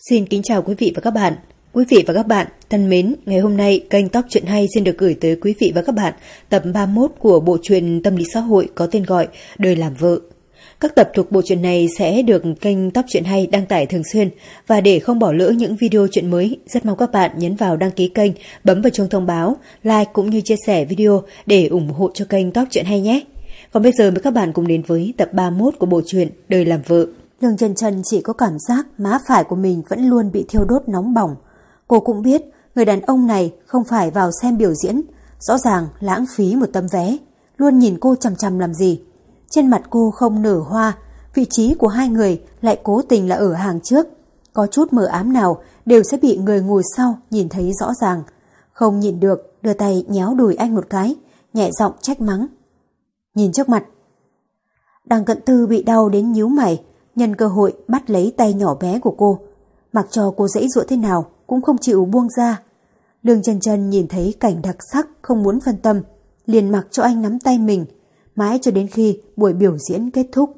Xin kính chào quý vị và các bạn. Quý vị và các bạn thân mến, ngày hôm nay kênh Tóc Chuyện Hay xin được gửi tới quý vị và các bạn tập 31 của bộ truyện tâm lý xã hội có tên gọi Đời làm vợ. Các tập thuộc bộ truyện này sẽ được kênh Tóc Chuyện Hay đăng tải thường xuyên và để không bỏ lỡ những video chuyện mới, rất mong các bạn nhấn vào đăng ký kênh, bấm vào chuông thông báo, like cũng như chia sẻ video để ủng hộ cho kênh Tóc Chuyện Hay nhé. Còn bây giờ mời các bạn cùng đến với tập 31 của bộ truyện Đời làm vợ. Lương Trần Trần chỉ có cảm giác má phải của mình vẫn luôn bị thiêu đốt nóng bỏng. Cô cũng biết người đàn ông này không phải vào xem biểu diễn, rõ ràng lãng phí một tấm vé, luôn nhìn cô chằm chằm làm gì. Trên mặt cô không nở hoa, vị trí của hai người lại cố tình là ở hàng trước. Có chút mờ ám nào đều sẽ bị người ngồi sau nhìn thấy rõ ràng. Không nhìn được, đưa tay nhéo đùi anh một cái, nhẹ giọng trách mắng. Nhìn trước mặt. Đằng cận tư bị đau đến nhíu mày, nhân cơ hội bắt lấy tay nhỏ bé của cô. Mặc cho cô dãy dụa thế nào cũng không chịu buông ra. Lương chân chân nhìn thấy cảnh đặc sắc không muốn phân tâm, liền mặc cho anh nắm tay mình, mãi cho đến khi buổi biểu diễn kết thúc.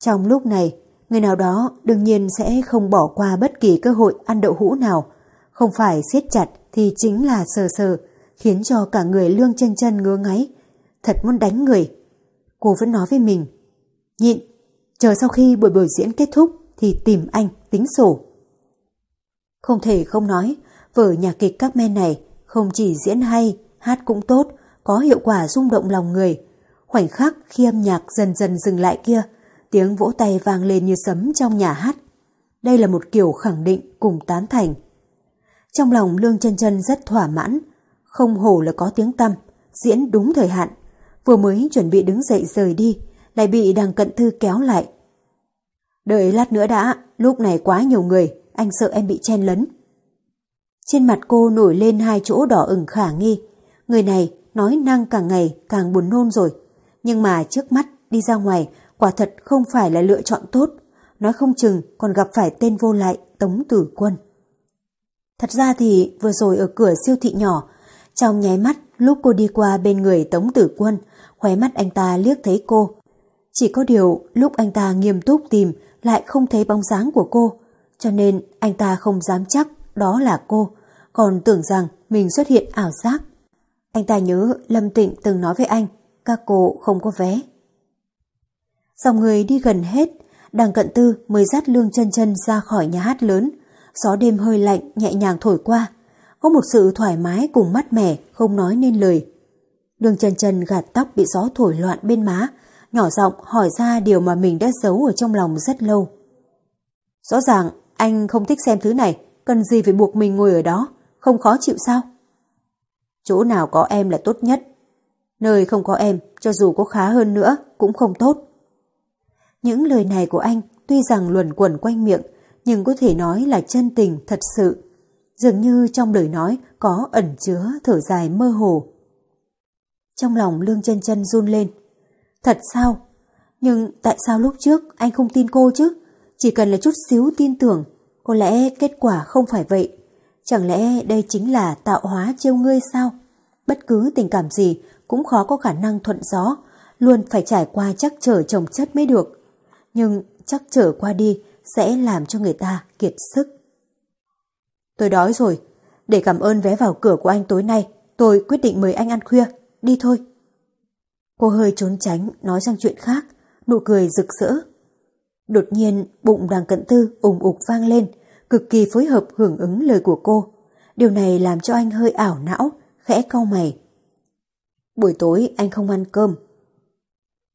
Trong lúc này, người nào đó đương nhiên sẽ không bỏ qua bất kỳ cơ hội ăn đậu hũ nào, không phải siết chặt thì chính là sờ sờ, khiến cho cả người lương chân chân ngứa ngáy, thật muốn đánh người. Cô vẫn nói với mình, nhịn, chờ sau khi buổi biểu diễn kết thúc thì tìm anh tính sổ. Không thể không nói, vở nhạc kịch các men này không chỉ diễn hay, hát cũng tốt, có hiệu quả rung động lòng người. Khoảnh khắc khi âm nhạc dần dần dừng lại kia, tiếng vỗ tay vang lên như sấm trong nhà hát. Đây là một kiểu khẳng định cùng tán thành. Trong lòng Lương chân chân rất thỏa mãn, không hổ là có tiếng tăm, diễn đúng thời hạn. Vừa mới chuẩn bị đứng dậy rời đi, lại bị đằng cận thư kéo lại. Đợi lát nữa đã, lúc này quá nhiều người, anh sợ em bị chen lấn. Trên mặt cô nổi lên hai chỗ đỏ ửng khả nghi. Người này nói năng càng ngày càng buồn nôn rồi. Nhưng mà trước mắt đi ra ngoài quả thật không phải là lựa chọn tốt. Nói không chừng còn gặp phải tên vô lại Tống Tử Quân. Thật ra thì vừa rồi ở cửa siêu thị nhỏ, trong nháy mắt lúc cô đi qua bên người Tống Tử Quân, khóe mắt anh ta liếc thấy cô. Chỉ có điều lúc anh ta nghiêm túc tìm lại không thấy bóng dáng của cô, cho nên anh ta không dám chắc đó là cô, còn tưởng rằng mình xuất hiện ảo giác. Anh ta nhớ Lâm Tịnh từng nói với anh, các cô không có vé. Dòng người đi gần hết, đằng cận tư mới dắt lương chân chân ra khỏi nhà hát lớn, gió đêm hơi lạnh nhẹ nhàng thổi qua, có một sự thoải mái cùng mát mẻ không nói nên lời. Lương chân chân gạt tóc bị gió thổi loạn bên má, nhỏ giọng hỏi ra điều mà mình đã giấu ở trong lòng rất lâu. Rõ ràng anh không thích xem thứ này, cần gì phải buộc mình ngồi ở đó, không khó chịu sao? Chỗ nào có em là tốt nhất. Nơi không có em, cho dù có khá hơn nữa, cũng không tốt. Những lời này của anh tuy rằng luẩn quẩn quanh miệng, nhưng có thể nói là chân tình thật sự. Dường như trong lời nói có ẩn chứa thở dài mơ hồ. Trong lòng lương chân chân run lên. Thật sao? Nhưng tại sao lúc trước anh không tin cô chứ? Chỉ cần là chút xíu tin tưởng, có lẽ kết quả không phải vậy. Chẳng lẽ đây chính là tạo hóa chiêu ngươi sao? Bất cứ tình cảm gì cũng khó có khả năng thuận gió, luôn phải trải qua chắc trở chồng chất mới được. Nhưng chắc trở qua đi sẽ làm cho người ta kiệt sức. Tôi đói rồi, để cảm ơn vé vào cửa của anh tối nay, tôi quyết định mời anh ăn khuya, đi thôi. Cô hơi trốn tránh, nói sang chuyện khác, nụ cười rực rỡ. Đột nhiên, bụng đằng cận tư ủng ục vang lên, cực kỳ phối hợp hưởng ứng lời của cô. Điều này làm cho anh hơi ảo não, khẽ cau mày. Buổi tối anh không ăn cơm.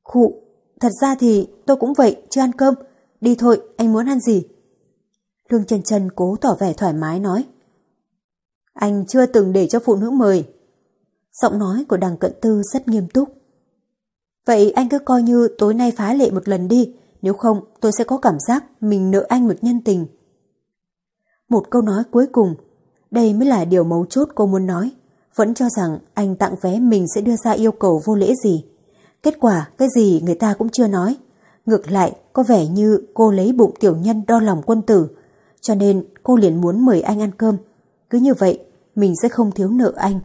Khụ, thật ra thì tôi cũng vậy, chưa ăn cơm. Đi thôi, anh muốn ăn gì? Lương trần trần cố tỏ vẻ thoải mái nói. Anh chưa từng để cho phụ nữ mời. Giọng nói của đằng cận tư rất nghiêm túc. Vậy anh cứ coi như tối nay phá lệ một lần đi, nếu không tôi sẽ có cảm giác mình nợ anh một nhân tình. Một câu nói cuối cùng, đây mới là điều mấu chốt cô muốn nói. Vẫn cho rằng anh tặng vé mình sẽ đưa ra yêu cầu vô lễ gì. Kết quả cái gì người ta cũng chưa nói. Ngược lại có vẻ như cô lấy bụng tiểu nhân đo lòng quân tử. Cho nên cô liền muốn mời anh ăn cơm. Cứ như vậy mình sẽ không thiếu nợ anh.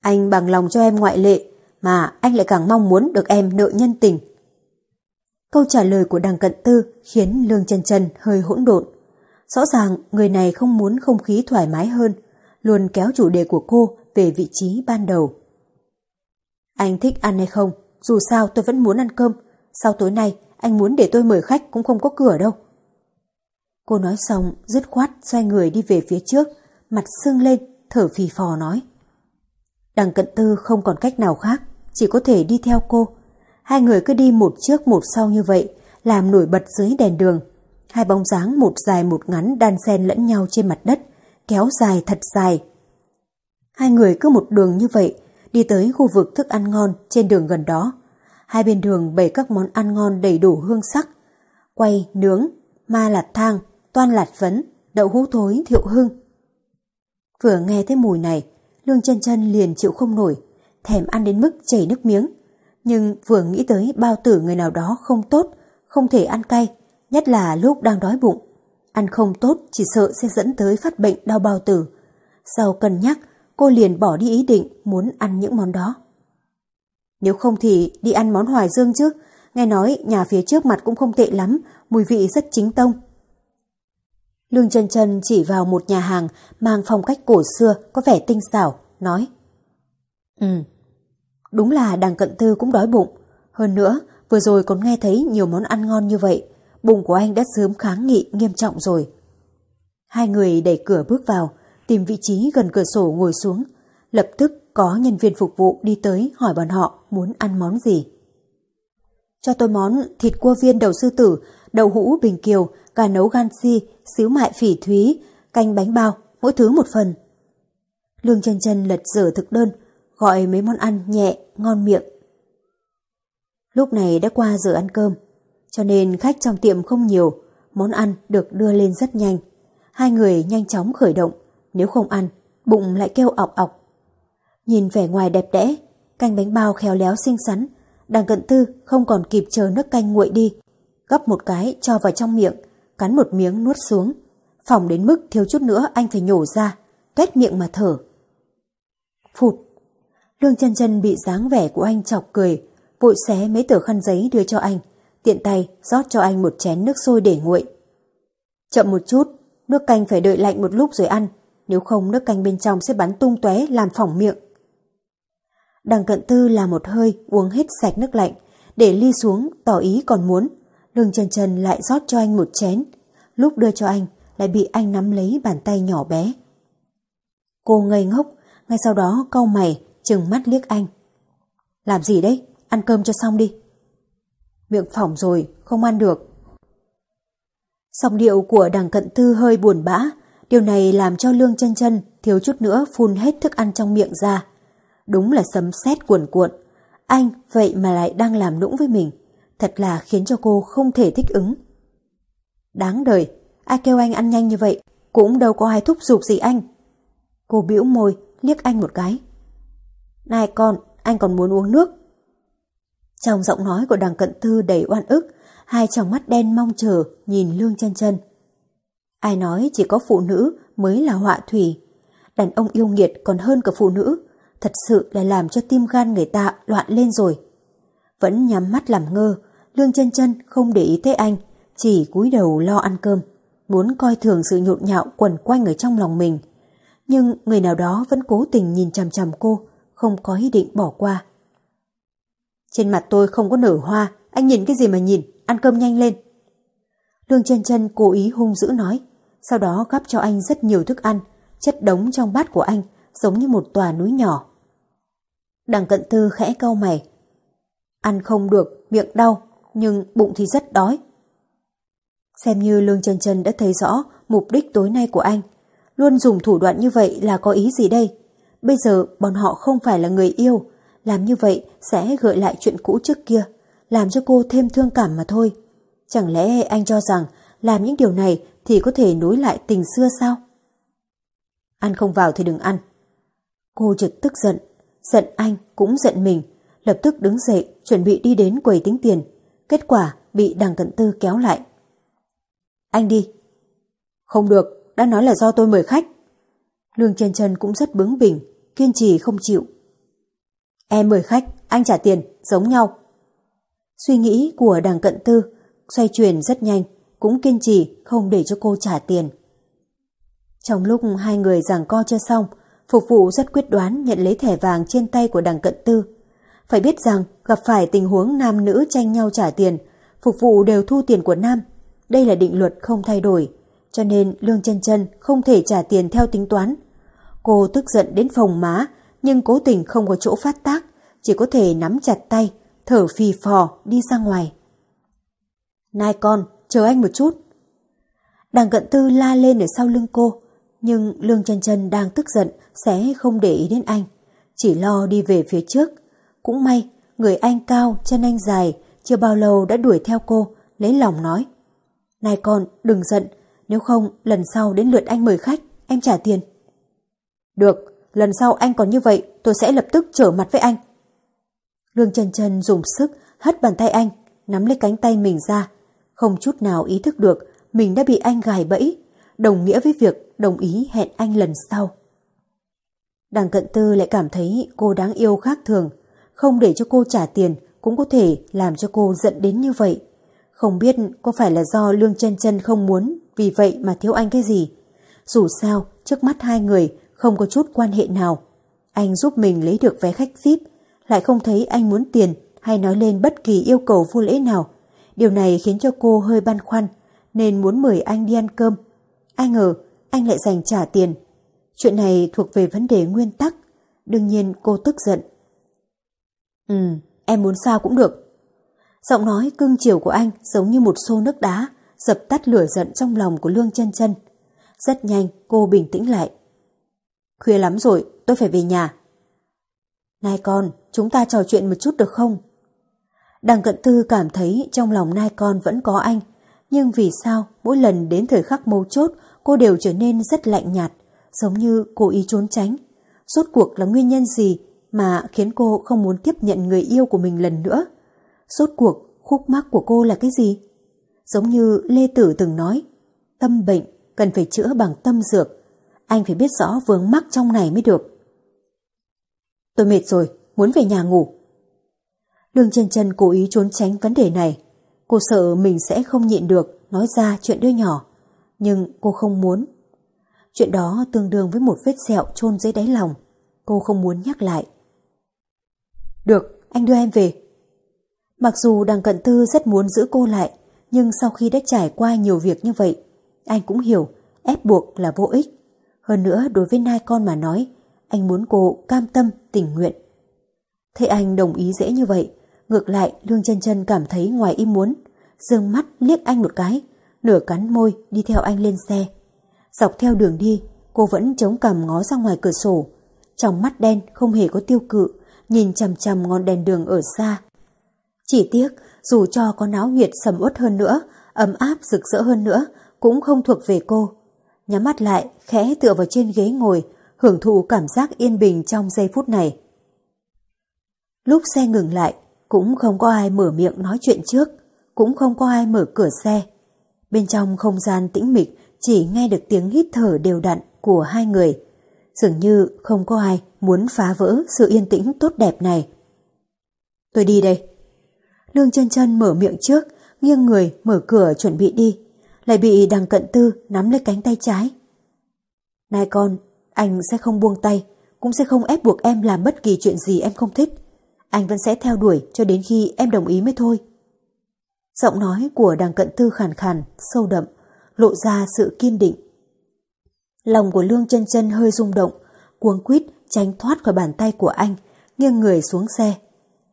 Anh bằng lòng cho em ngoại lệ mà anh lại càng mong muốn được em nợ nhân tình. Câu trả lời của đằng cận tư khiến Lương chân chân hơi hỗn độn. Rõ ràng người này không muốn không khí thoải mái hơn, luôn kéo chủ đề của cô về vị trí ban đầu. Anh thích ăn hay không? Dù sao tôi vẫn muốn ăn cơm. Sau tối nay anh muốn để tôi mời khách cũng không có cửa đâu. Cô nói xong dứt khoát xoay người đi về phía trước, mặt sưng lên, thở phì phò nói. Đằng cận tư không còn cách nào khác, chỉ có thể đi theo cô. Hai người cứ đi một trước một sau như vậy, làm nổi bật dưới đèn đường. Hai bóng dáng một dài một ngắn đan xen lẫn nhau trên mặt đất, kéo dài thật dài. Hai người cứ một đường như vậy, đi tới khu vực thức ăn ngon trên đường gần đó. Hai bên đường bày các món ăn ngon đầy đủ hương sắc, quay, nướng, ma lạt thang, toan lạt phấn, đậu hũ thối, thiệu hưng. Vừa nghe thấy mùi này, Lương chân chân liền chịu không nổi, thèm ăn đến mức chảy nước miếng. Nhưng vừa nghĩ tới bao tử người nào đó không tốt, không thể ăn cay, nhất là lúc đang đói bụng. Ăn không tốt chỉ sợ sẽ dẫn tới phát bệnh đau bao tử. Sau cân nhắc, cô liền bỏ đi ý định muốn ăn những món đó. Nếu không thì đi ăn món hoài dương chứ, nghe nói nhà phía trước mặt cũng không tệ lắm, mùi vị rất chính tông. Lương Trần Trần chỉ vào một nhà hàng mang phong cách cổ xưa có vẻ tinh xảo, nói Ừ, đúng là đằng cận tư cũng đói bụng. Hơn nữa, vừa rồi còn nghe thấy nhiều món ăn ngon như vậy, bụng của anh đã sớm kháng nghị nghiêm trọng rồi. Hai người đẩy cửa bước vào, tìm vị trí gần cửa sổ ngồi xuống. Lập tức có nhân viên phục vụ đi tới hỏi bọn họ muốn ăn món gì. Cho tôi món thịt cua viên đầu sư tử, đậu hũ bình kiều, gà nấu gan si, xíu mại phỉ thúy, canh bánh bao, mỗi thứ một phần. Lương chân chân lật dở thực đơn, gọi mấy món ăn nhẹ, ngon miệng. Lúc này đã qua giờ ăn cơm, cho nên khách trong tiệm không nhiều, món ăn được đưa lên rất nhanh. Hai người nhanh chóng khởi động, nếu không ăn, bụng lại kêu ọc ọc. Nhìn vẻ ngoài đẹp đẽ, canh bánh bao khéo léo xinh xắn, đằng cận tư không còn kịp chờ nước canh nguội đi. Gấp một cái cho vào trong miệng, cắn một miếng nuốt xuống. Phòng đến mức thiếu chút nữa anh phải nhổ ra, tuét miệng mà thở. Phụt! Lương chân chân bị dáng vẻ của anh chọc cười, vội xé mấy tờ khăn giấy đưa cho anh, tiện tay rót cho anh một chén nước sôi để nguội. Chậm một chút, nước canh phải đợi lạnh một lúc rồi ăn, nếu không nước canh bên trong sẽ bắn tung tóe làm phỏng miệng. Đằng cận tư là một hơi uống hết sạch nước lạnh, để ly xuống tỏ ý còn muốn. Lương chân chân lại rót cho anh một chén, lúc đưa cho anh lại bị anh nắm lấy bàn tay nhỏ bé. Cô ngây ngốc, ngay sau đó cau mày, chừng mắt liếc anh. Làm gì đấy? Ăn cơm cho xong đi. Miệng phỏng rồi, không ăn được. Song điệu của đằng cận tư hơi buồn bã, điều này làm cho lương chân chân thiếu chút nữa phun hết thức ăn trong miệng ra. Đúng là sấm sét cuồn cuộn. Anh vậy mà lại đang làm nũng với mình. Thật là khiến cho cô không thể thích ứng. Đáng đời, ai kêu anh ăn nhanh như vậy, cũng đâu có ai thúc giục gì anh. Cô bĩu môi, liếc anh một cái. Này con, anh còn muốn uống nước. Trong giọng nói của đằng cận thư đầy oan ức, hai tròng mắt đen mong chờ nhìn lương chân chân. Ai nói chỉ có phụ nữ mới là họa thủy. Đàn ông yêu nghiệt còn hơn cả phụ nữ, thật sự là làm cho tim gan người ta loạn lên rồi. Vẫn nhắm mắt làm ngơ, lương chân chân không để ý tới anh, chỉ cúi đầu lo ăn cơm, muốn coi thường sự nhộn nhạo quẩn quanh ở trong lòng mình. Nhưng người nào đó vẫn cố tình nhìn chằm chằm cô, không có ý định bỏ qua. Trên mặt tôi không có nở hoa, anh nhìn cái gì mà nhìn, ăn cơm nhanh lên. Lương chân chân cố ý hung dữ nói, sau đó gắp cho anh rất nhiều thức ăn, chất đống trong bát của anh, giống như một tòa núi nhỏ. Đằng cận tư khẽ cau mày. Ăn không được, miệng đau, nhưng bụng thì rất đói. Xem như Lương chân chân đã thấy rõ mục đích tối nay của anh. Luôn dùng thủ đoạn như vậy là có ý gì đây? Bây giờ bọn họ không phải là người yêu, làm như vậy sẽ gợi lại chuyện cũ trước kia, làm cho cô thêm thương cảm mà thôi. Chẳng lẽ anh cho rằng làm những điều này thì có thể nối lại tình xưa sao? Ăn không vào thì đừng ăn. Cô chợt tức giận, giận anh cũng giận mình, lập tức đứng dậy chuẩn bị đi đến quầy tính tiền. Kết quả bị đằng cận tư kéo lại. Anh đi. Không được, đã nói là do tôi mời khách. Lương chân chân cũng rất bướng bỉnh, kiên trì không chịu. Em mời khách, anh trả tiền, giống nhau. Suy nghĩ của đằng cận tư xoay chuyển rất nhanh, cũng kiên trì không để cho cô trả tiền. Trong lúc hai người giằng co cho xong, phục vụ rất quyết đoán nhận lấy thẻ vàng trên tay của đằng cận tư. Phải biết rằng gặp phải tình huống nam nữ tranh nhau trả tiền, phục vụ đều thu tiền của nam. Đây là định luật không thay đổi, cho nên Lương chân chân không thể trả tiền theo tính toán. Cô tức giận đến phòng má, nhưng cố tình không có chỗ phát tác, chỉ có thể nắm chặt tay, thở phì phò đi ra ngoài. Nai con, chờ anh một chút. Đằng cận tư la lên ở sau lưng cô, nhưng Lương chân chân đang tức giận sẽ không để ý đến anh, chỉ lo đi về phía trước. Cũng may, người anh cao, chân anh dài, chưa bao lâu đã đuổi theo cô, lấy lòng nói. Này con, đừng giận, nếu không lần sau đến lượt anh mời khách, em trả tiền. Được, lần sau anh còn như vậy, tôi sẽ lập tức trở mặt với anh. Lương trần trần dùng sức hất bàn tay anh, nắm lấy cánh tay mình ra, không chút nào ý thức được mình đã bị anh gài bẫy, đồng nghĩa với việc đồng ý hẹn anh lần sau. Đằng cận tư lại cảm thấy cô đáng yêu khác thường, không để cho cô trả tiền cũng có thể làm cho cô giận đến như vậy. Không biết có phải là do Lương chân chân không muốn vì vậy mà thiếu anh cái gì. Dù sao, trước mắt hai người không có chút quan hệ nào. Anh giúp mình lấy được vé khách VIP, lại không thấy anh muốn tiền hay nói lên bất kỳ yêu cầu vô lễ nào. Điều này khiến cho cô hơi băn khoăn, nên muốn mời anh đi ăn cơm. Ai ngờ, anh lại dành trả tiền. Chuyện này thuộc về vấn đề nguyên tắc. Đương nhiên cô tức giận. Ừ, em muốn sao cũng được. Giọng nói cưng chiều của anh giống như một xô nước đá, dập tắt lửa giận trong lòng của Lương chân chân. Rất nhanh cô bình tĩnh lại. Khuya lắm rồi, tôi phải về nhà. nai con, chúng ta trò chuyện một chút được không? Đằng cận tư cảm thấy trong lòng nai con vẫn có anh, nhưng vì sao mỗi lần đến thời khắc mâu chốt cô đều trở nên rất lạnh nhạt, giống như cố ý trốn tránh. Rốt cuộc là nguyên nhân gì mà khiến cô không muốn tiếp nhận người yêu của mình lần nữa? Rốt cuộc khúc mắc của cô là cái gì? Giống như Lê Tử từng nói, tâm bệnh cần phải chữa bằng tâm dược. Anh phải biết rõ vướng mắc trong này mới được. Tôi mệt rồi, muốn về nhà ngủ. Lương chân chân cố ý trốn tránh vấn đề này. Cô sợ mình sẽ không nhịn được nói ra chuyện đứa nhỏ. Nhưng cô không muốn. Chuyện đó tương đương với một vết sẹo chôn dưới đáy lòng. Cô không muốn nhắc lại. Được, anh đưa em về. Mặc dù đằng cận tư rất muốn giữ cô lại, nhưng sau khi đã trải qua nhiều việc như vậy, anh cũng hiểu ép buộc là vô ích. Hơn nữa đối với nai con mà nói, anh muốn cô cam tâm, tình nguyện. Thấy anh đồng ý dễ như vậy, ngược lại Lương chân chân cảm thấy ngoài ý muốn, dương mắt liếc anh một cái, nửa cắn môi đi theo anh lên xe. Dọc theo đường đi, cô vẫn chống cằm ngó ra ngoài cửa sổ, trong mắt đen không hề có tiêu cự, nhìn chằm chằm ngọn đèn đường ở xa. Chỉ tiếc, dù cho có náo nhiệt sầm uất hơn nữa, ấm áp rực rỡ hơn nữa, cũng không thuộc về cô. Nhắm mắt lại, khẽ tựa vào trên ghế ngồi, hưởng thụ cảm giác yên bình trong giây phút này. Lúc xe ngừng lại, cũng không có ai mở miệng nói chuyện trước, cũng không có ai mở cửa xe. Bên trong không gian tĩnh mịch chỉ nghe được tiếng hít thở đều đặn của hai người. Dường như không có ai muốn phá vỡ sự yên tĩnh tốt đẹp này. Tôi đi đây. Lương chân chân mở miệng trước, nghiêng người mở cửa chuẩn bị đi, lại bị đằng cận tư nắm lấy cánh tay trái. Này con, anh sẽ không buông tay, cũng sẽ không ép buộc em làm bất kỳ chuyện gì em không thích. Anh vẫn sẽ theo đuổi cho đến khi em đồng ý mới thôi. Giọng nói của đằng cận tư khàn khàn, sâu đậm, lộ ra sự kiên định. Lòng của Lương chân chân hơi rung động, cuống quýt tránh thoát khỏi bàn tay của anh, nghiêng người xuống xe.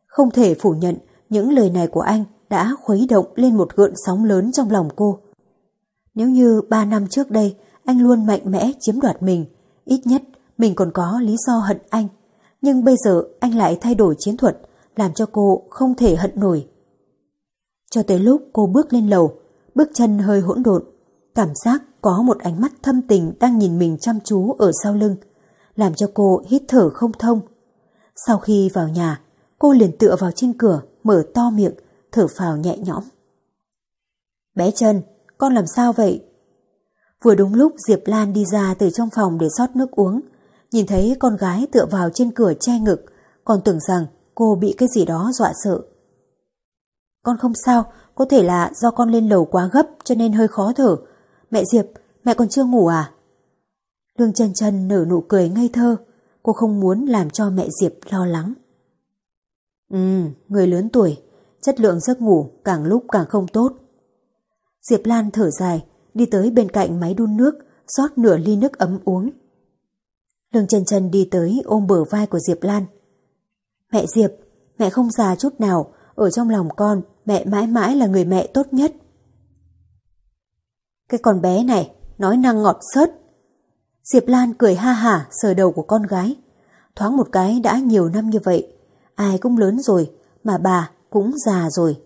Không thể phủ nhận những lời này của anh đã khuấy động lên một gợn sóng lớn trong lòng cô. Nếu như ba năm trước đây anh luôn mạnh mẽ chiếm đoạt mình, ít nhất mình còn có lý do hận anh. Nhưng bây giờ anh lại thay đổi chiến thuật, làm cho cô không thể hận nổi. Cho tới lúc cô bước lên lầu, bước chân hơi hỗn độn, cảm giác có một ánh mắt thâm tình đang nhìn mình chăm chú ở sau lưng, làm cho cô hít thở không thông. Sau khi vào nhà, cô liền tựa vào trên cửa, mở to miệng, thở phào nhẹ nhõm. Bé chân, con làm sao vậy? Vừa đúng lúc Diệp Lan đi ra từ trong phòng để rót nước uống, nhìn thấy con gái tựa vào trên cửa che ngực, còn tưởng rằng cô bị cái gì đó dọa sợ. Con không sao, có thể là do con lên lầu quá gấp cho nên hơi khó thở. Mẹ Diệp, mẹ còn chưa ngủ à? Lương chân chân nở nụ cười ngây thơ, cô không muốn làm cho mẹ Diệp lo lắng. Ừ, người lớn tuổi, chất lượng giấc ngủ càng lúc càng không tốt. Diệp Lan thở dài, đi tới bên cạnh máy đun nước, rót nửa ly nước ấm uống. Lương Trần Trần đi tới ôm bờ vai của Diệp Lan. Mẹ Diệp, mẹ không già chút nào, ở trong lòng con, mẹ mãi mãi là người mẹ tốt nhất. Cái con bé này, nói năng ngọt sớt. Diệp Lan cười ha hả sờ đầu của con gái. Thoáng một cái đã nhiều năm như vậy, ai cũng lớn rồi, mà bà cũng già rồi.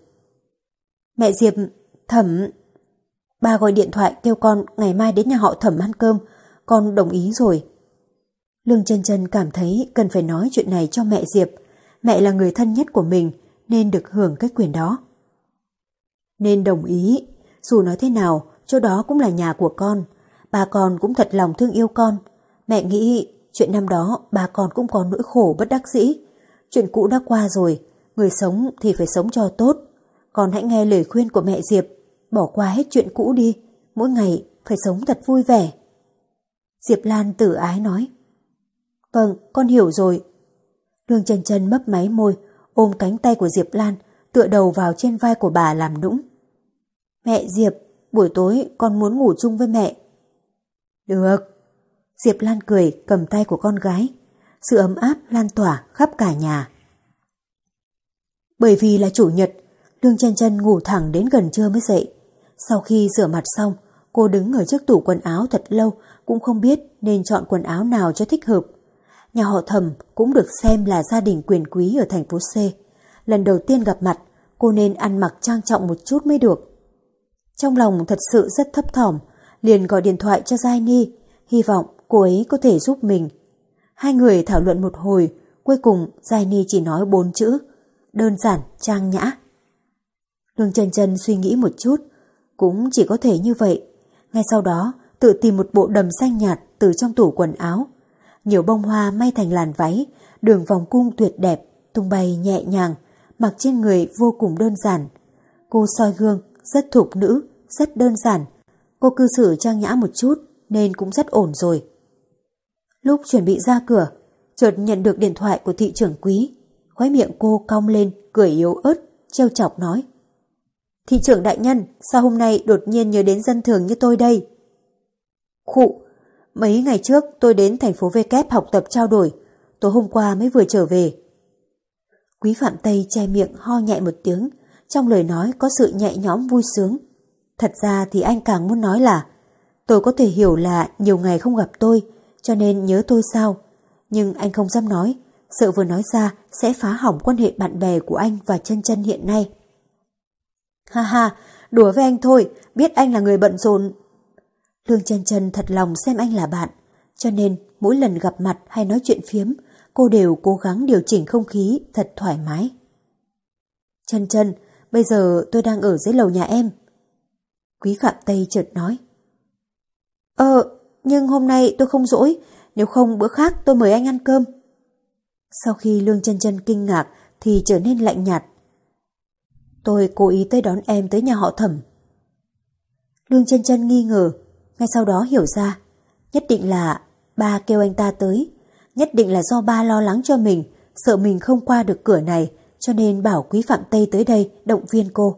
Mẹ Diệp, thẩm... Bà gọi điện thoại kêu con ngày mai đến nhà họ thẩm ăn cơm, con đồng ý rồi. Lương chân chân cảm thấy cần phải nói chuyện này cho mẹ Diệp. Mẹ là người thân nhất của mình nên được hưởng cái quyền đó. Nên đồng ý, dù nói thế nào, chỗ đó cũng là nhà của con. Bà con cũng thật lòng thương yêu con. Mẹ nghĩ chuyện năm đó bà con cũng có nỗi khổ bất đắc dĩ. Chuyện cũ đã qua rồi, người sống thì phải sống cho tốt. Con hãy nghe lời khuyên của mẹ Diệp, bỏ qua hết chuyện cũ đi, mỗi ngày phải sống thật vui vẻ. Diệp Lan tử ái nói. Vâng, con hiểu rồi. Lương chân chân mấp máy môi, ôm cánh tay của Diệp Lan, tựa đầu vào trên vai của bà làm nũng. Mẹ Diệp, buổi tối con muốn ngủ chung với mẹ. Được. Diệp Lan cười cầm tay của con gái. Sự ấm áp lan tỏa khắp cả nhà. Bởi vì là chủ nhật, Lương chân chân ngủ thẳng đến gần trưa mới dậy. Sau khi rửa mặt xong, cô đứng ở trước tủ quần áo thật lâu cũng không biết nên chọn quần áo nào cho thích hợp. Nhà họ thầm cũng được xem là gia đình quyền quý ở thành phố C. Lần đầu tiên gặp mặt, cô nên ăn mặc trang trọng một chút mới được. Trong lòng thật sự rất thấp thỏm, liền gọi điện thoại cho Giai Ni, hy vọng cô ấy có thể giúp mình. Hai người thảo luận một hồi, cuối cùng Giai Ni chỉ nói bốn chữ, đơn giản, trang nhã. Lương Trần Trần suy nghĩ một chút, cũng chỉ có thể như vậy. Ngay sau đó, tự tìm một bộ đầm xanh nhạt từ trong tủ quần áo. Nhiều bông hoa may thành làn váy, đường vòng cung tuyệt đẹp, tung bay nhẹ nhàng, mặc trên người vô cùng đơn giản. Cô soi gương, rất thục nữ, rất đơn giản. Cô cư xử trang nhã một chút nên cũng rất ổn rồi. Lúc chuẩn bị ra cửa, chợt nhận được điện thoại của thị trưởng quý. khóe miệng cô cong lên, cười yếu ớt, trêu chọc nói. Thị trưởng đại nhân, sao hôm nay đột nhiên nhớ đến dân thường như tôi đây? Khụ, mấy ngày trước tôi đến thành phố V kép học tập trao đổi, tối hôm qua mới vừa trở về. Quý Phạm Tây che miệng ho nhẹ một tiếng, trong lời nói có sự nhẹ nhõm vui sướng. Thật ra thì anh càng muốn nói là tôi có thể hiểu là nhiều ngày không gặp tôi, cho nên nhớ tôi sao. Nhưng anh không dám nói, sợ vừa nói ra sẽ phá hỏng quan hệ bạn bè của anh và chân chân hiện nay. Ha ha, đùa với anh thôi, biết anh là người bận rộn. Lương chân chân thật lòng xem anh là bạn, cho nên mỗi lần gặp mặt hay nói chuyện phiếm, cô đều cố gắng điều chỉnh không khí thật thoải mái. Chân chân, bây giờ tôi đang ở dưới lầu nhà em. Quý Phạm Tây chợt nói. Ờ, nhưng hôm nay tôi không rỗi, nếu không bữa khác tôi mời anh ăn cơm. Sau khi Lương chân chân kinh ngạc thì trở nên lạnh nhạt. Tôi cố ý tới đón em tới nhà họ thẩm. Lương chân chân nghi ngờ, ngay sau đó hiểu ra, nhất định là ba kêu anh ta tới, nhất định là do ba lo lắng cho mình, sợ mình không qua được cửa này, cho nên bảo quý Phạm Tây tới đây động viên cô.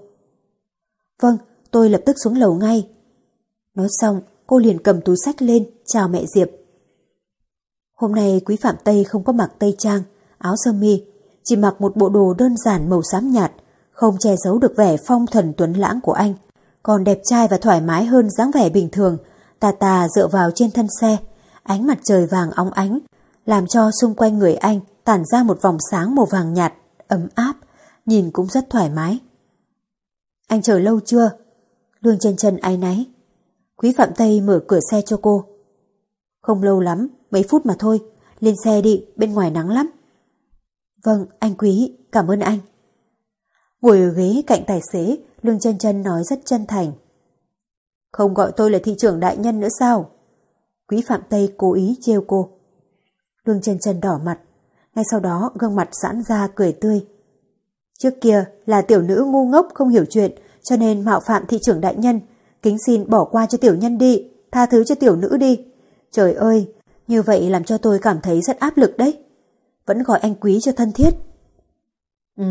Vâng, tôi lập tức xuống lầu ngay. Nói xong, cô liền cầm túi sách lên, chào mẹ Diệp. Hôm nay quý Phạm Tây không có mặc tây trang, áo sơ mi, chỉ mặc một bộ đồ đơn giản màu xám nhạt, không che giấu được vẻ phong thần tuấn lãng của anh, còn đẹp trai và thoải mái hơn dáng vẻ bình thường, tà tà dựa vào trên thân xe, ánh mặt trời vàng óng ánh, làm cho xung quanh người anh tản ra một vòng sáng màu vàng nhạt, ấm áp, nhìn cũng rất thoải mái. Anh chờ lâu chưa? Lương chân chân ai náy. Quý Phạm Tây mở cửa xe cho cô. Không lâu lắm, mấy phút mà thôi, lên xe đi, bên ngoài nắng lắm. Vâng, anh Quý, cảm ơn anh. Ngồi ở ghế cạnh tài xế, Lương chân chân nói rất chân thành. Không gọi tôi là thị trưởng đại nhân nữa sao? Quý Phạm Tây cố ý trêu cô. Lương chân chân đỏ mặt, ngay sau đó gương mặt giãn ra cười tươi. Trước kia là tiểu nữ ngu ngốc không hiểu chuyện, cho nên mạo phạm thị trưởng đại nhân. Kính xin bỏ qua cho tiểu nhân đi, tha thứ cho tiểu nữ đi. Trời ơi, như vậy làm cho tôi cảm thấy rất áp lực đấy. Vẫn gọi anh quý cho thân thiết. Ừ,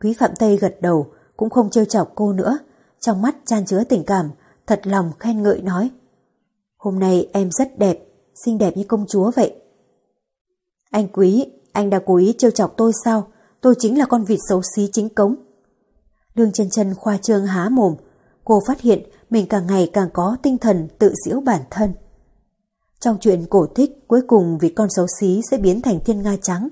quý Phạm Tây gật đầu, cũng không trêu chọc cô nữa. Trong mắt chan chứa tình cảm, thật lòng khen ngợi nói. Hôm nay em rất đẹp, xinh đẹp như công chúa vậy. Anh quý, anh đã cố ý trêu chọc tôi sao? Tôi chính là con vịt xấu xí chính cống. Đường chân chân khoa trương há mồm. Cô phát hiện mình càng ngày càng có tinh thần tự giễu bản thân. Trong chuyện cổ tích, cuối cùng vì con xấu xí sẽ biến thành thiên nga trắng.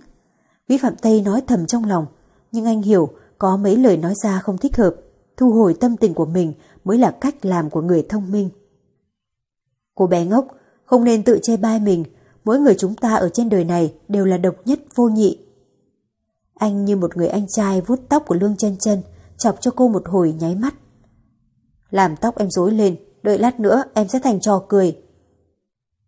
quý Phạm Tây nói thầm trong lòng, nhưng anh hiểu có mấy lời nói ra không thích hợp. Thu hồi tâm tình của mình mới là cách làm của người thông minh. Cô bé ngốc, không nên tự chê bai mình, mỗi người chúng ta ở trên đời này đều là độc nhất vô nhị. Anh như một người anh trai vuốt tóc của Lương chân chân, chọc cho cô một hồi nháy mắt. Làm tóc em rối lên, đợi lát nữa em sẽ thành trò cười.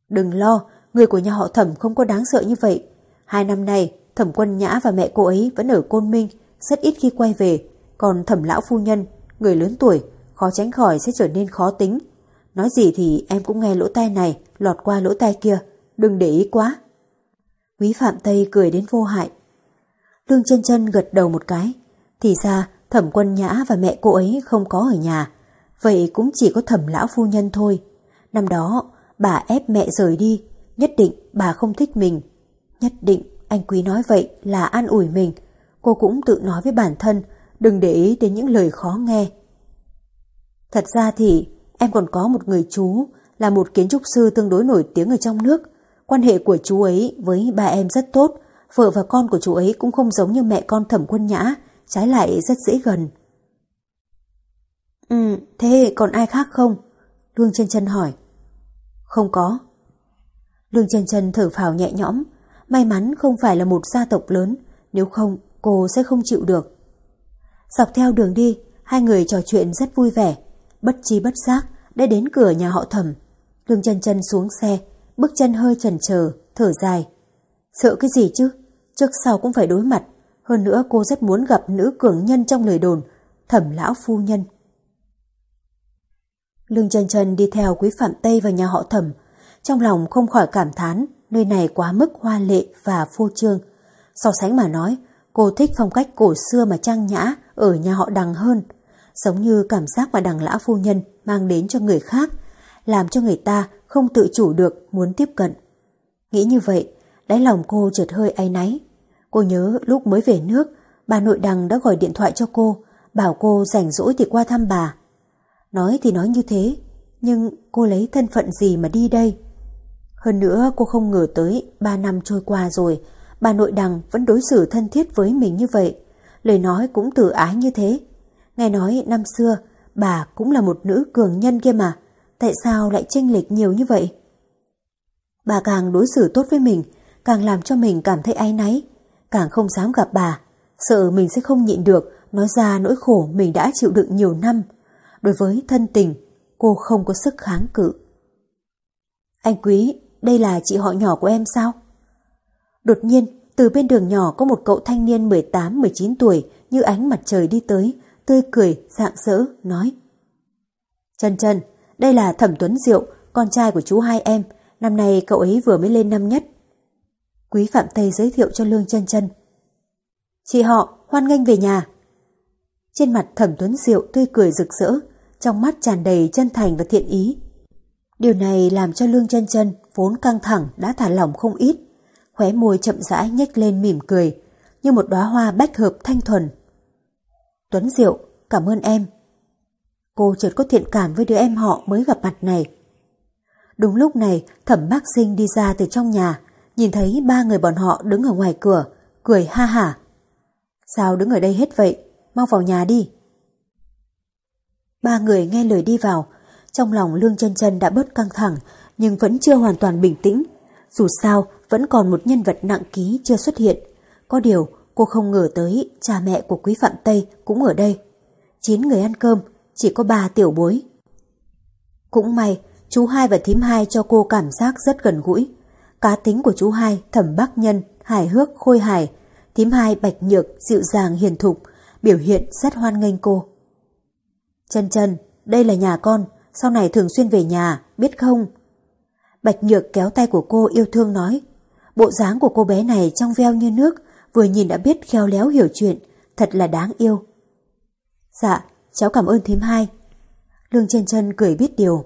Đừng lo, người của nhà họ thẩm không có đáng sợ như vậy. Hai năm nay, thẩm quân nhã và mẹ cô ấy vẫn ở Côn Minh, rất ít khi quay về. Còn thẩm lão phu nhân, người lớn tuổi, khó tránh khỏi sẽ trở nên khó tính. Nói gì thì em cũng nghe lỗ tai này, lọt qua lỗ tai kia, đừng để ý quá. Quý Phạm Tây cười đến vô hại. Lương chân chân gật đầu một cái. Thì ra, thẩm quân nhã và mẹ cô ấy không có ở nhà. Vậy cũng chỉ có thẩm lão phu nhân thôi. Năm đó, bà ép mẹ rời đi. Nhất định bà không thích mình. Nhất định anh Quý nói vậy là an ủi mình. Cô cũng tự nói với bản thân, đừng để ý đến những lời khó nghe. Thật ra thì em còn có một người chú là một kiến trúc sư tương đối nổi tiếng ở trong nước. Quan hệ của chú ấy với ba em rất tốt, vợ và con của chú ấy cũng không giống như mẹ con thẩm quân nhã, trái lại rất dễ gần. Ừ, thế còn ai khác không? Lương chân chân hỏi. Không có. Lương chân chân thở phào nhẹ nhõm, may mắn không phải là một gia tộc lớn, nếu không cô sẽ không chịu được. Dọc theo đường đi, hai người trò chuyện rất vui vẻ, bất chi bất giác đã đến cửa nhà họ thẩm. Lương chân chân xuống xe, bước chân hơi chần chờ, thở dài. Sợ cái gì chứ? Trước sau cũng phải đối mặt. Hơn nữa cô rất muốn gặp nữ cường nhân trong lời đồn, thẩm lão phu nhân. Lương chân chân đi theo quý phạm Tây vào nhà họ thẩm. Trong lòng không khỏi cảm thán, nơi này quá mức hoa lệ và phô trương. So sánh mà nói, cô thích phong cách cổ xưa mà trang nhã ở nhà họ đằng hơn. Giống như cảm giác mà đằng lão phu nhân mang đến cho người khác, làm cho người ta không tự chủ được muốn tiếp cận. Nghĩ như vậy, đáy lòng cô chợt hơi áy náy. Cô nhớ lúc mới về nước, bà nội đằng đã gọi điện thoại cho cô, bảo cô rảnh rỗi thì qua thăm bà. Nói thì nói như thế, nhưng cô lấy thân phận gì mà đi đây? Hơn nữa cô không ngờ tới ba năm trôi qua rồi, bà nội đằng vẫn đối xử thân thiết với mình như vậy. Lời nói cũng tử ái như thế. Nghe nói năm xưa, bà cũng là một nữ cường nhân kia mà. Tại sao lại chênh lệch nhiều như vậy? Bà càng đối xử tốt với mình, càng làm cho mình cảm thấy áy náy, càng không dám gặp bà, sợ mình sẽ không nhịn được nói ra nỗi khổ mình đã chịu đựng nhiều năm. Đối với thân tình, cô không có sức kháng cự. Anh Quý, đây là chị họ nhỏ của em sao? Đột nhiên, từ bên đường nhỏ có một cậu thanh niên 18-19 tuổi như ánh mặt trời đi tới, tươi cười, rạng rỡ, nói. Trần Trần, đây là Thẩm Tuấn Diệu, con trai của chú hai em, năm nay cậu ấy vừa mới lên năm nhất. Quý Phạm Tây giới thiệu cho Lương Trân Trân. Chị họ, hoan nghênh về nhà. Trên mặt Thẩm Tuấn Diệu tươi cười rực rỡ, trong mắt tràn đầy chân thành và thiện ý. Điều này làm cho Lương chân chân vốn căng thẳng đã thả lỏng không ít, khóe môi chậm rãi nhếch lên mỉm cười, như một đóa hoa bách hợp thanh thuần. Tuấn Diệu, cảm ơn em. Cô chợt có thiện cảm với đứa em họ mới gặp mặt này. Đúng lúc này, thẩm bác sinh đi ra từ trong nhà, nhìn thấy ba người bọn họ đứng ở ngoài cửa, cười ha hả. Sao đứng ở đây hết vậy? Mau vào nhà đi. Ba người nghe lời đi vào, trong lòng Lương chân chân đã bớt căng thẳng, nhưng vẫn chưa hoàn toàn bình tĩnh. Dù sao, vẫn còn một nhân vật nặng ký chưa xuất hiện. Có điều, cô không ngờ tới cha mẹ của quý Phạm Tây cũng ở đây. Chín người ăn cơm, chỉ có ba tiểu bối. Cũng may, chú hai và thím hai cho cô cảm giác rất gần gũi. Cá tính của chú hai, thẩm bác nhân, hài hước, khôi hài. Thím hai bạch nhược, dịu dàng hiền thục, biểu hiện rất hoan nghênh cô. Trần chân, đây là nhà con, sau này thường xuyên về nhà, biết không? Bạch nhược kéo tay của cô yêu thương nói. Bộ dáng của cô bé này trong veo như nước, vừa nhìn đã biết khéo léo hiểu chuyện, thật là đáng yêu. Dạ, cháu cảm ơn thím hai. Lương Trần chân cười biết điều.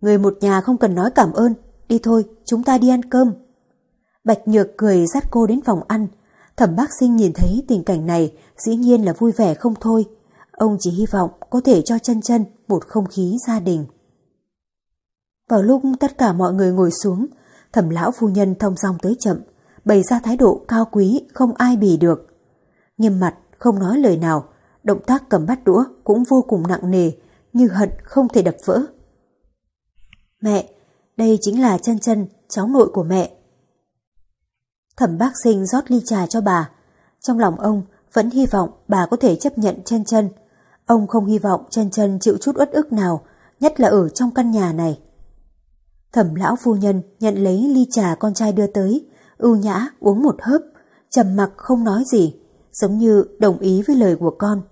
Người một nhà không cần nói cảm ơn, đi thôi, chúng ta đi ăn cơm. Bạch Nhược cười dắt cô đến phòng ăn. Thẩm bác sinh nhìn thấy tình cảnh này dĩ nhiên là vui vẻ không thôi. Ông chỉ hy vọng có thể cho chân chân một không khí gia đình. Vào lúc tất cả mọi người ngồi xuống, thẩm lão phu nhân thông dong tới chậm, bày ra thái độ cao quý không ai bì được. Nghiêm mặt, không nói lời nào, động tác cầm bắt đũa cũng vô cùng nặng nề, như hận không thể đập vỡ. Mẹ, đây chính là chân chân, cháu nội của mẹ. Thẩm bác sinh rót ly trà cho bà. Trong lòng ông vẫn hy vọng bà có thể chấp nhận chân chân. Ông không hy vọng chân chân chịu chút uất ức nào, nhất là ở trong căn nhà này. Thẩm lão phu nhân nhận lấy ly trà con trai đưa tới, ưu nhã uống một hớp, trầm mặc không nói gì, giống như đồng ý với lời của con.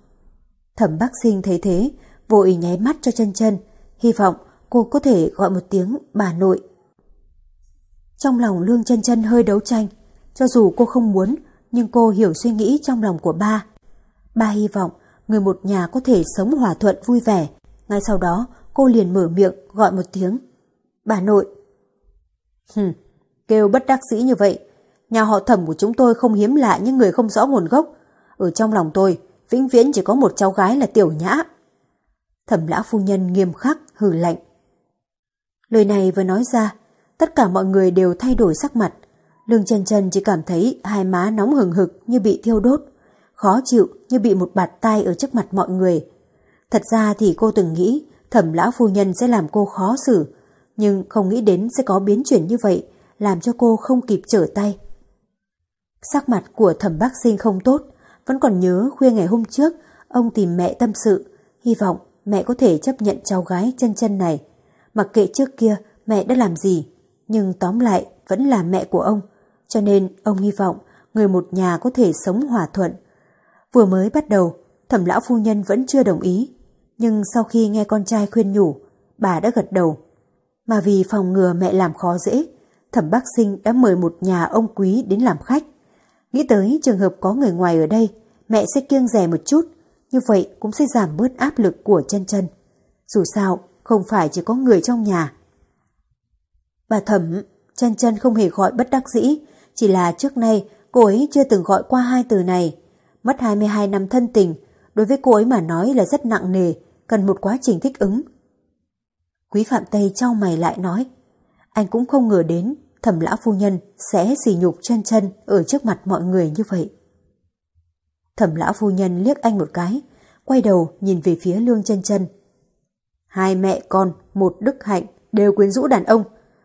Thẩm bác sinh thấy thế, vội nháy mắt cho chân chân, hy vọng cô có thể gọi một tiếng bà nội. Trong lòng Lương chân chân hơi đấu tranh, cho dù cô không muốn, nhưng cô hiểu suy nghĩ trong lòng của ba. Ba hy vọng người một nhà có thể sống hòa thuận vui vẻ. Ngay sau đó, cô liền mở miệng gọi một tiếng. Bà nội. Hừm, kêu bất đắc sĩ như vậy. Nhà họ thẩm của chúng tôi không hiếm lạ những người không rõ nguồn gốc. Ở trong lòng tôi, vĩnh viễn chỉ có một cháu gái là tiểu nhã. Thẩm lão phu nhân nghiêm khắc, hừ lạnh. Lời này vừa nói ra, tất cả mọi người đều thay đổi sắc mặt. Lương chân chân chỉ cảm thấy hai má nóng hừng hực như bị thiêu đốt, khó chịu như bị một bạt tay ở trước mặt mọi người. Thật ra thì cô từng nghĩ thẩm lão phu nhân sẽ làm cô khó xử, nhưng không nghĩ đến sẽ có biến chuyển như vậy, làm cho cô không kịp trở tay. Sắc mặt của thẩm bác sinh không tốt, vẫn còn nhớ khuya ngày hôm trước ông tìm mẹ tâm sự, hy vọng mẹ có thể chấp nhận cháu gái chân chân này. Mặc kệ trước kia mẹ đã làm gì, nhưng tóm lại vẫn là mẹ của ông, cho nên ông hy vọng người một nhà có thể sống hòa thuận. Vừa mới bắt đầu, thẩm lão phu nhân vẫn chưa đồng ý, nhưng sau khi nghe con trai khuyên nhủ, bà đã gật đầu. Mà vì phòng ngừa mẹ làm khó dễ, thẩm bác sinh đã mời một nhà ông quý đến làm khách. Nghĩ tới trường hợp có người ngoài ở đây, mẹ sẽ kiêng rè một chút, như vậy cũng sẽ giảm bớt áp lực của chân chân. Dù sao, không phải chỉ có người trong nhà. Bà thẩm, chân chân không hề gọi bất đắc dĩ, chỉ là trước nay cô ấy chưa từng gọi qua hai từ này. Mất 22 năm thân tình, đối với cô ấy mà nói là rất nặng nề, cần một quá trình thích ứng. Quý Phạm Tây trao mày lại nói, anh cũng không ngờ đến thẩm lão phu nhân sẽ xỉ nhục chân chân ở trước mặt mọi người như vậy. Thẩm lão phu nhân liếc anh một cái, quay đầu nhìn về phía lương chân chân. Hai mẹ con, một đức hạnh, đều quyến rũ đàn ông.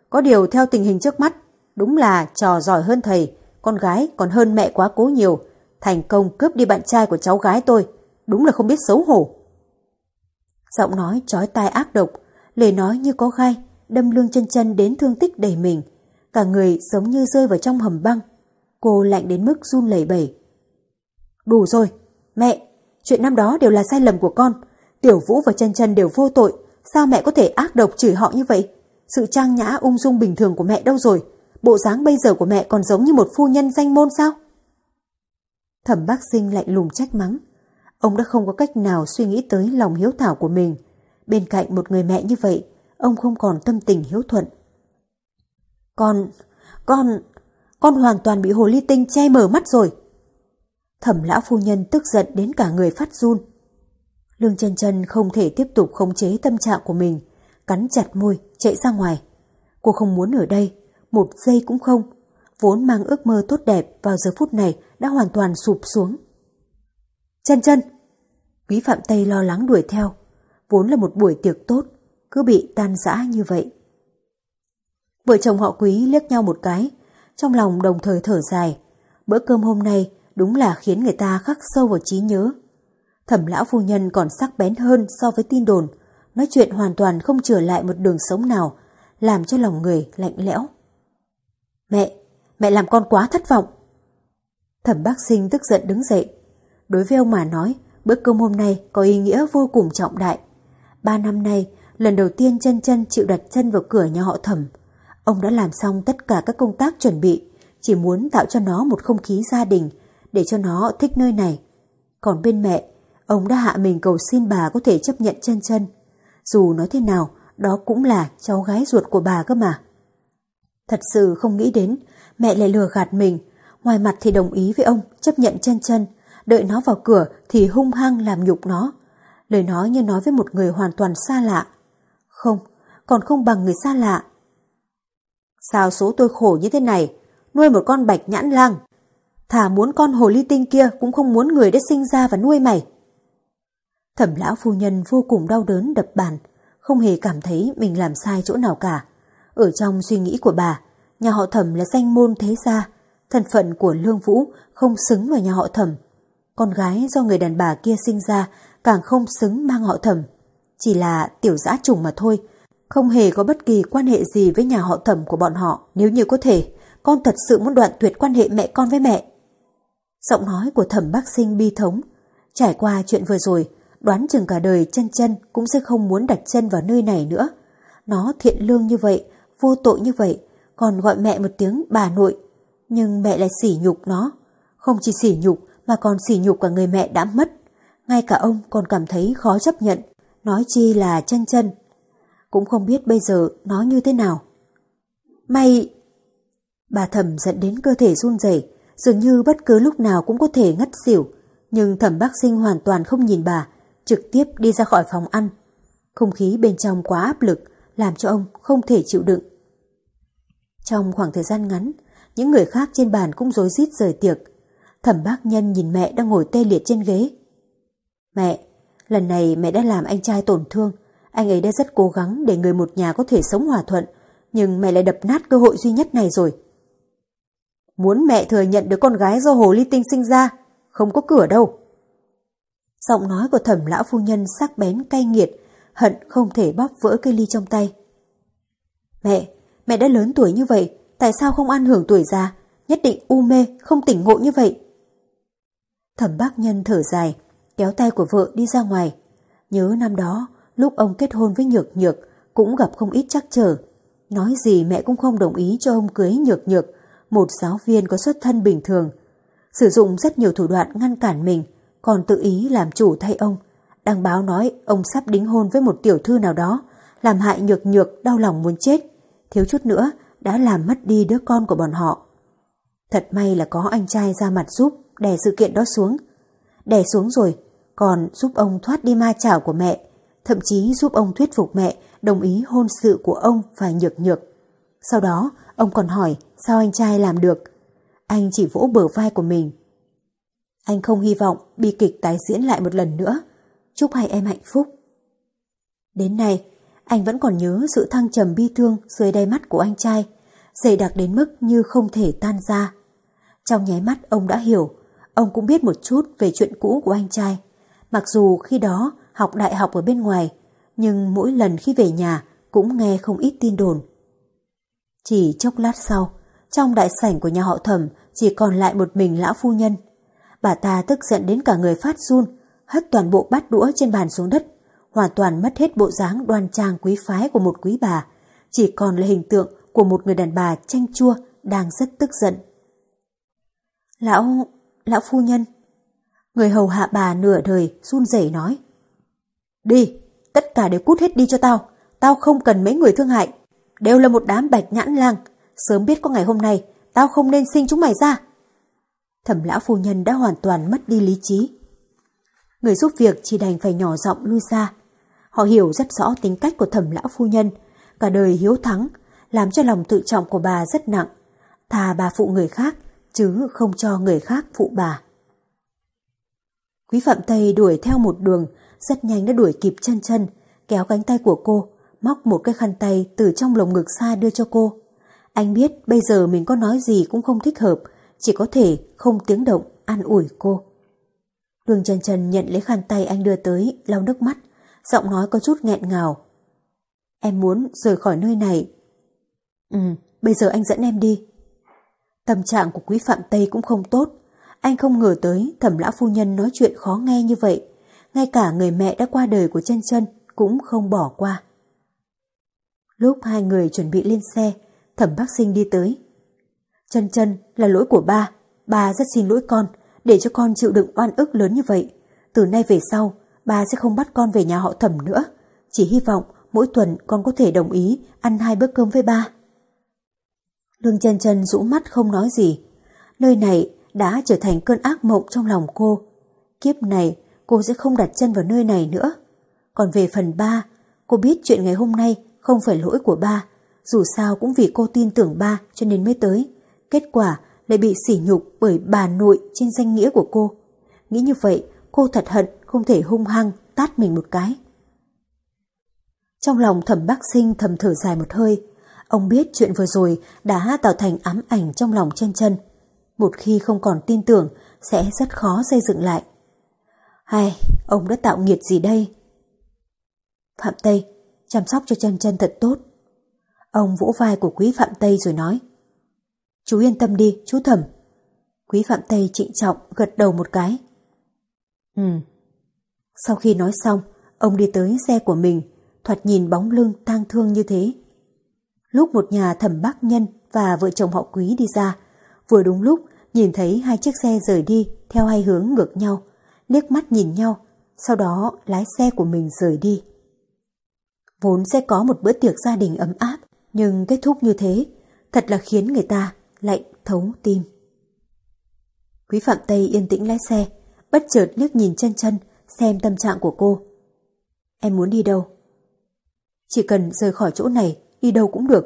Có điều theo tình hình trước mắt, đúng là trò giỏi hơn thầy, con gái còn hơn mẹ quá cố nhiều. Thành công cướp đi bạn trai của cháu gái tôi, đúng là không biết xấu hổ. Giọng nói chói tai ác độc, lời nói như có gai, đâm lương chân chân đến thương tích đầy mình. Cả người giống như rơi vào trong hầm băng. Cô lạnh đến mức run lẩy bẩy. Đủ rồi, mẹ, chuyện năm đó đều là sai lầm của con. Tiểu Vũ và chân chân đều vô tội, sao mẹ có thể ác độc chửi họ như vậy? Sự trang nhã ung dung bình thường của mẹ đâu rồi? Bộ dáng bây giờ của mẹ còn giống như một phu nhân danh môn sao? Thẩm bác sinh lạnh lùng trách mắng. Ông đã không có cách nào suy nghĩ tới lòng hiếu thảo của mình. Bên cạnh một người mẹ như vậy, ông không còn tâm tình hiếu thuận. Con, con, con hoàn toàn bị hồ ly tinh che mở mắt rồi. Thẩm lão phu nhân tức giận đến cả người phát run. Lương chân chân không thể tiếp tục khống chế tâm trạng của mình, cắn chặt môi, chạy ra ngoài. Cô không muốn ở đây, một giây cũng không. Vốn mang ước mơ tốt đẹp vào giờ phút này đã hoàn toàn sụp xuống. Chân chân! Quý Phạm Tây lo lắng đuổi theo. Vốn là một buổi tiệc tốt, cứ bị tan rã như vậy. Vợ chồng họ quý liếc nhau một cái, trong lòng đồng thời thở dài. Bữa cơm hôm nay đúng là khiến người ta khắc sâu vào trí nhớ. Thẩm lão phu nhân còn sắc bén hơn so với tin đồn, nói chuyện hoàn toàn không trở lại một đường sống nào, làm cho lòng người lạnh lẽo. Mẹ, mẹ làm con quá thất vọng. Thẩm bác sinh tức giận đứng dậy. Đối với ông mà nói, bữa cơm hôm nay có ý nghĩa vô cùng trọng đại. Ba năm nay, lần đầu tiên chân chân chịu đặt chân vào cửa nhà họ thẩm. Ông đã làm xong tất cả các công tác chuẩn bị, chỉ muốn tạo cho nó một không khí gia đình, để cho nó thích nơi này. Còn bên mẹ, ông đã hạ mình cầu xin bà có thể chấp nhận chân chân. Dù nói thế nào, đó cũng là cháu gái ruột của bà cơ mà. Thật sự không nghĩ đến, mẹ lại lừa gạt mình. Ngoài mặt thì đồng ý với ông chấp nhận chân chân, đợi nó vào cửa thì hung hăng làm nhục nó. Lời nói như nói với một người hoàn toàn xa lạ. Không, còn không bằng người xa lạ. Sao số tôi khổ như thế này, nuôi một con bạch nhãn lang. Thả muốn con hồ ly tinh kia cũng không muốn người đã sinh ra và nuôi mày. Thẩm lão phu nhân vô cùng đau đớn đập bàn, không hề cảm thấy mình làm sai chỗ nào cả. Ở trong suy nghĩ của bà, nhà họ thẩm là danh môn thế gia, thân phận của Lương Vũ không xứng vào nhà họ thẩm. Con gái do người đàn bà kia sinh ra càng không xứng mang họ thẩm. Chỉ là tiểu dã trùng mà thôi, không hề có bất kỳ quan hệ gì với nhà họ thẩm của bọn họ. Nếu như có thể, con thật sự muốn đoạn tuyệt quan hệ mẹ con với mẹ. Giọng nói của thẩm bác sinh bi thống. Trải qua chuyện vừa rồi, đoán chừng cả đời chân chân cũng sẽ không muốn đặt chân vào nơi này nữa. Nó thiện lương như vậy, vô tội như vậy, còn gọi mẹ một tiếng bà nội. Nhưng mẹ lại sỉ nhục nó. Không chỉ sỉ nhục mà còn sỉ nhục cả người mẹ đã mất. Ngay cả ông còn cảm thấy khó chấp nhận, nói chi là chân chân. Cũng không biết bây giờ nó như thế nào. Mày... Bà thẩm dẫn đến cơ thể run rẩy, dường như bất cứ lúc nào cũng có thể ngất xỉu. Nhưng thẩm bác sinh hoàn toàn không nhìn bà, trực tiếp đi ra khỏi phòng ăn. Không khí bên trong quá áp lực, làm cho ông không thể chịu đựng. Trong khoảng thời gian ngắn, những người khác trên bàn cũng rối rít rời tiệc. Thẩm bác nhân nhìn mẹ đang ngồi tê liệt trên ghế. Mẹ, lần này mẹ đã làm anh trai tổn thương. Anh ấy đã rất cố gắng để người một nhà có thể sống hòa thuận, nhưng mẹ lại đập nát cơ hội duy nhất này rồi. Muốn mẹ thừa nhận đứa con gái do Hồ Ly Tinh sinh ra, không có cửa đâu. Giọng nói của thẩm lão phu nhân sắc bén cay nghiệt, hận không thể bóp vỡ cây ly trong tay. Mẹ, mẹ đã lớn tuổi như vậy, tại sao không ăn hưởng tuổi già, nhất định u mê, không tỉnh ngộ như vậy? Thẩm bác nhân thở dài, kéo tay của vợ đi ra ngoài. Nhớ năm đó, lúc ông kết hôn với Nhược Nhược, cũng gặp không ít trắc trở. Nói gì mẹ cũng không đồng ý cho ông cưới Nhược Nhược, một giáo viên có xuất thân bình thường. Sử dụng rất nhiều thủ đoạn ngăn cản mình, còn tự ý làm chủ thay ông. Đăng báo nói ông sắp đính hôn với một tiểu thư nào đó, làm hại nhược nhược đau lòng muốn chết. Thiếu chút nữa đã làm mất đi đứa con của bọn họ. Thật may là có anh trai ra mặt giúp đè sự kiện đó xuống. Đè xuống rồi, còn giúp ông thoát đi ma chảo của mẹ, thậm chí giúp ông thuyết phục mẹ đồng ý hôn sự của ông phải nhược nhược. Sau đó, ông còn hỏi sao anh trai làm được. Anh chỉ vỗ bờ vai của mình anh không hy vọng bi kịch tái diễn lại một lần nữa. Chúc hai em hạnh phúc. Đến nay, anh vẫn còn nhớ sự thăng trầm bi thương dưới đáy mắt của anh trai, dày đặc đến mức như không thể tan ra. Trong nháy mắt ông đã hiểu, ông cũng biết một chút về chuyện cũ của anh trai. Mặc dù khi đó học đại học ở bên ngoài, nhưng mỗi lần khi về nhà cũng nghe không ít tin đồn. Chỉ chốc lát sau, trong đại sảnh của nhà họ thẩm chỉ còn lại một mình lão phu nhân. Bà ta tức giận đến cả người phát run, hất toàn bộ bát đũa trên bàn xuống đất, hoàn toàn mất hết bộ dáng đoan trang quý phái của một quý bà, chỉ còn là hình tượng của một người đàn bà chanh chua đang rất tức giận. Lão, lão phu nhân. Người hầu hạ bà nửa đời run rẩy nói. Đi, tất cả đều cút hết đi cho tao, tao không cần mấy người thương hại. Đều là một đám bạch nhãn lang, sớm biết có ngày hôm nay, tao không nên sinh chúng mày ra thẩm lão phu nhân đã hoàn toàn mất đi lý trí. Người giúp việc chỉ đành phải nhỏ giọng lui ra. Họ hiểu rất rõ tính cách của thẩm lão phu nhân, cả đời hiếu thắng, làm cho lòng tự trọng của bà rất nặng. Thà bà phụ người khác, chứ không cho người khác phụ bà. Quý Phạm Tây đuổi theo một đường, rất nhanh đã đuổi kịp chân chân, kéo cánh tay của cô, móc một cái khăn tay từ trong lồng ngực xa đưa cho cô. Anh biết bây giờ mình có nói gì cũng không thích hợp, chỉ có thể không tiếng động an ủi cô. Đường Trần Trần nhận lấy khăn tay anh đưa tới, lau nước mắt, giọng nói có chút nghẹn ngào. Em muốn rời khỏi nơi này. Ừ, bây giờ anh dẫn em đi. Tâm trạng của quý Phạm Tây cũng không tốt. Anh không ngờ tới thẩm lão phu nhân nói chuyện khó nghe như vậy. Ngay cả người mẹ đã qua đời của chân chân cũng không bỏ qua. Lúc hai người chuẩn bị lên xe, thẩm bác sinh đi tới. Chân chân là lỗi của ba, ba rất xin lỗi con, để cho con chịu đựng oan ức lớn như vậy. Từ nay về sau, ba sẽ không bắt con về nhà họ thẩm nữa. Chỉ hy vọng mỗi tuần con có thể đồng ý ăn hai bữa cơm với ba. Lương chân chân rũ mắt không nói gì. Nơi này đã trở thành cơn ác mộng trong lòng cô. Kiếp này cô sẽ không đặt chân vào nơi này nữa. Còn về phần ba, cô biết chuyện ngày hôm nay không phải lỗi của ba. Dù sao cũng vì cô tin tưởng ba cho nên mới tới. Kết quả lại bị sỉ nhục bởi bà nội trên danh nghĩa của cô. Nghĩ như vậy, cô thật hận không thể hung hăng tát mình một cái. Trong lòng thẩm bác sinh thầm thở dài một hơi. Ông biết chuyện vừa rồi đã tạo thành ám ảnh trong lòng chân chân. Một khi không còn tin tưởng sẽ rất khó xây dựng lại. Hay, ông đã tạo nghiệt gì đây? Phạm Tây, chăm sóc cho chân chân thật tốt. Ông vỗ vai của quý Phạm Tây rồi nói. Chú yên tâm đi, chú thẩm. Quý Phạm Tây trịnh trọng gật đầu một cái. Ừ. Sau khi nói xong, ông đi tới xe của mình, thoạt nhìn bóng lưng tang thương như thế. Lúc một nhà thẩm bác nhân và vợ chồng họ quý đi ra, vừa đúng lúc nhìn thấy hai chiếc xe rời đi theo hai hướng ngược nhau, liếc mắt nhìn nhau, sau đó lái xe của mình rời đi. Vốn sẽ có một bữa tiệc gia đình ấm áp, nhưng kết thúc như thế, thật là khiến người ta lạnh thấu tim. Quý Phạm Tây yên tĩnh lái xe, bất chợt liếc nhìn chân chân xem tâm trạng của cô. Em muốn đi đâu? Chỉ cần rời khỏi chỗ này, đi đâu cũng được.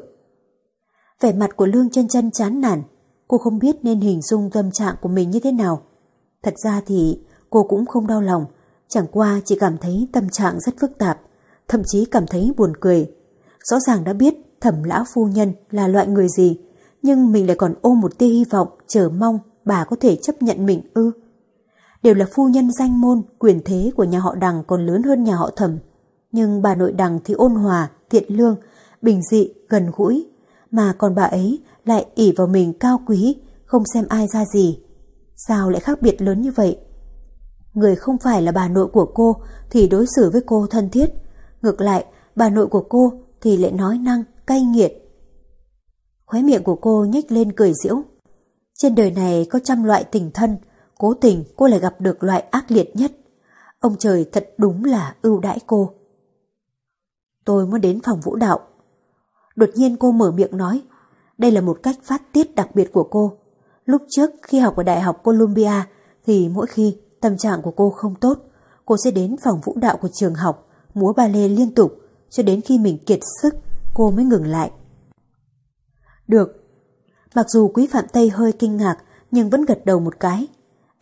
Vẻ mặt của Lương chân chân chán nản, cô không biết nên hình dung tâm trạng của mình như thế nào. Thật ra thì cô cũng không đau lòng, chẳng qua chỉ cảm thấy tâm trạng rất phức tạp, thậm chí cảm thấy buồn cười. Rõ ràng đã biết thẩm lão phu nhân là loại người gì, nhưng mình lại còn ôm một tia hy vọng, chờ mong bà có thể chấp nhận mình ư. Đều là phu nhân danh môn, quyền thế của nhà họ đằng còn lớn hơn nhà họ thẩm. Nhưng bà nội đằng thì ôn hòa, thiện lương, bình dị, gần gũi. Mà còn bà ấy lại ỉ vào mình cao quý, không xem ai ra gì. Sao lại khác biệt lớn như vậy? Người không phải là bà nội của cô thì đối xử với cô thân thiết. Ngược lại, bà nội của cô thì lại nói năng, cay nghiệt. Khóe miệng của cô nhếch lên cười diễu Trên đời này có trăm loại tình thân, cố tình cô lại gặp được loại ác liệt nhất. Ông trời thật đúng là ưu đãi cô. Tôi muốn đến phòng vũ đạo. Đột nhiên cô mở miệng nói, đây là một cách phát tiết đặc biệt của cô. Lúc trước khi học ở Đại học Columbia thì mỗi khi tâm trạng của cô không tốt, cô sẽ đến phòng vũ đạo của trường học, múa ba lê liên tục cho đến khi mình kiệt sức, cô mới ngừng lại. Được. Mặc dù quý Phạm Tây hơi kinh ngạc nhưng vẫn gật đầu một cái.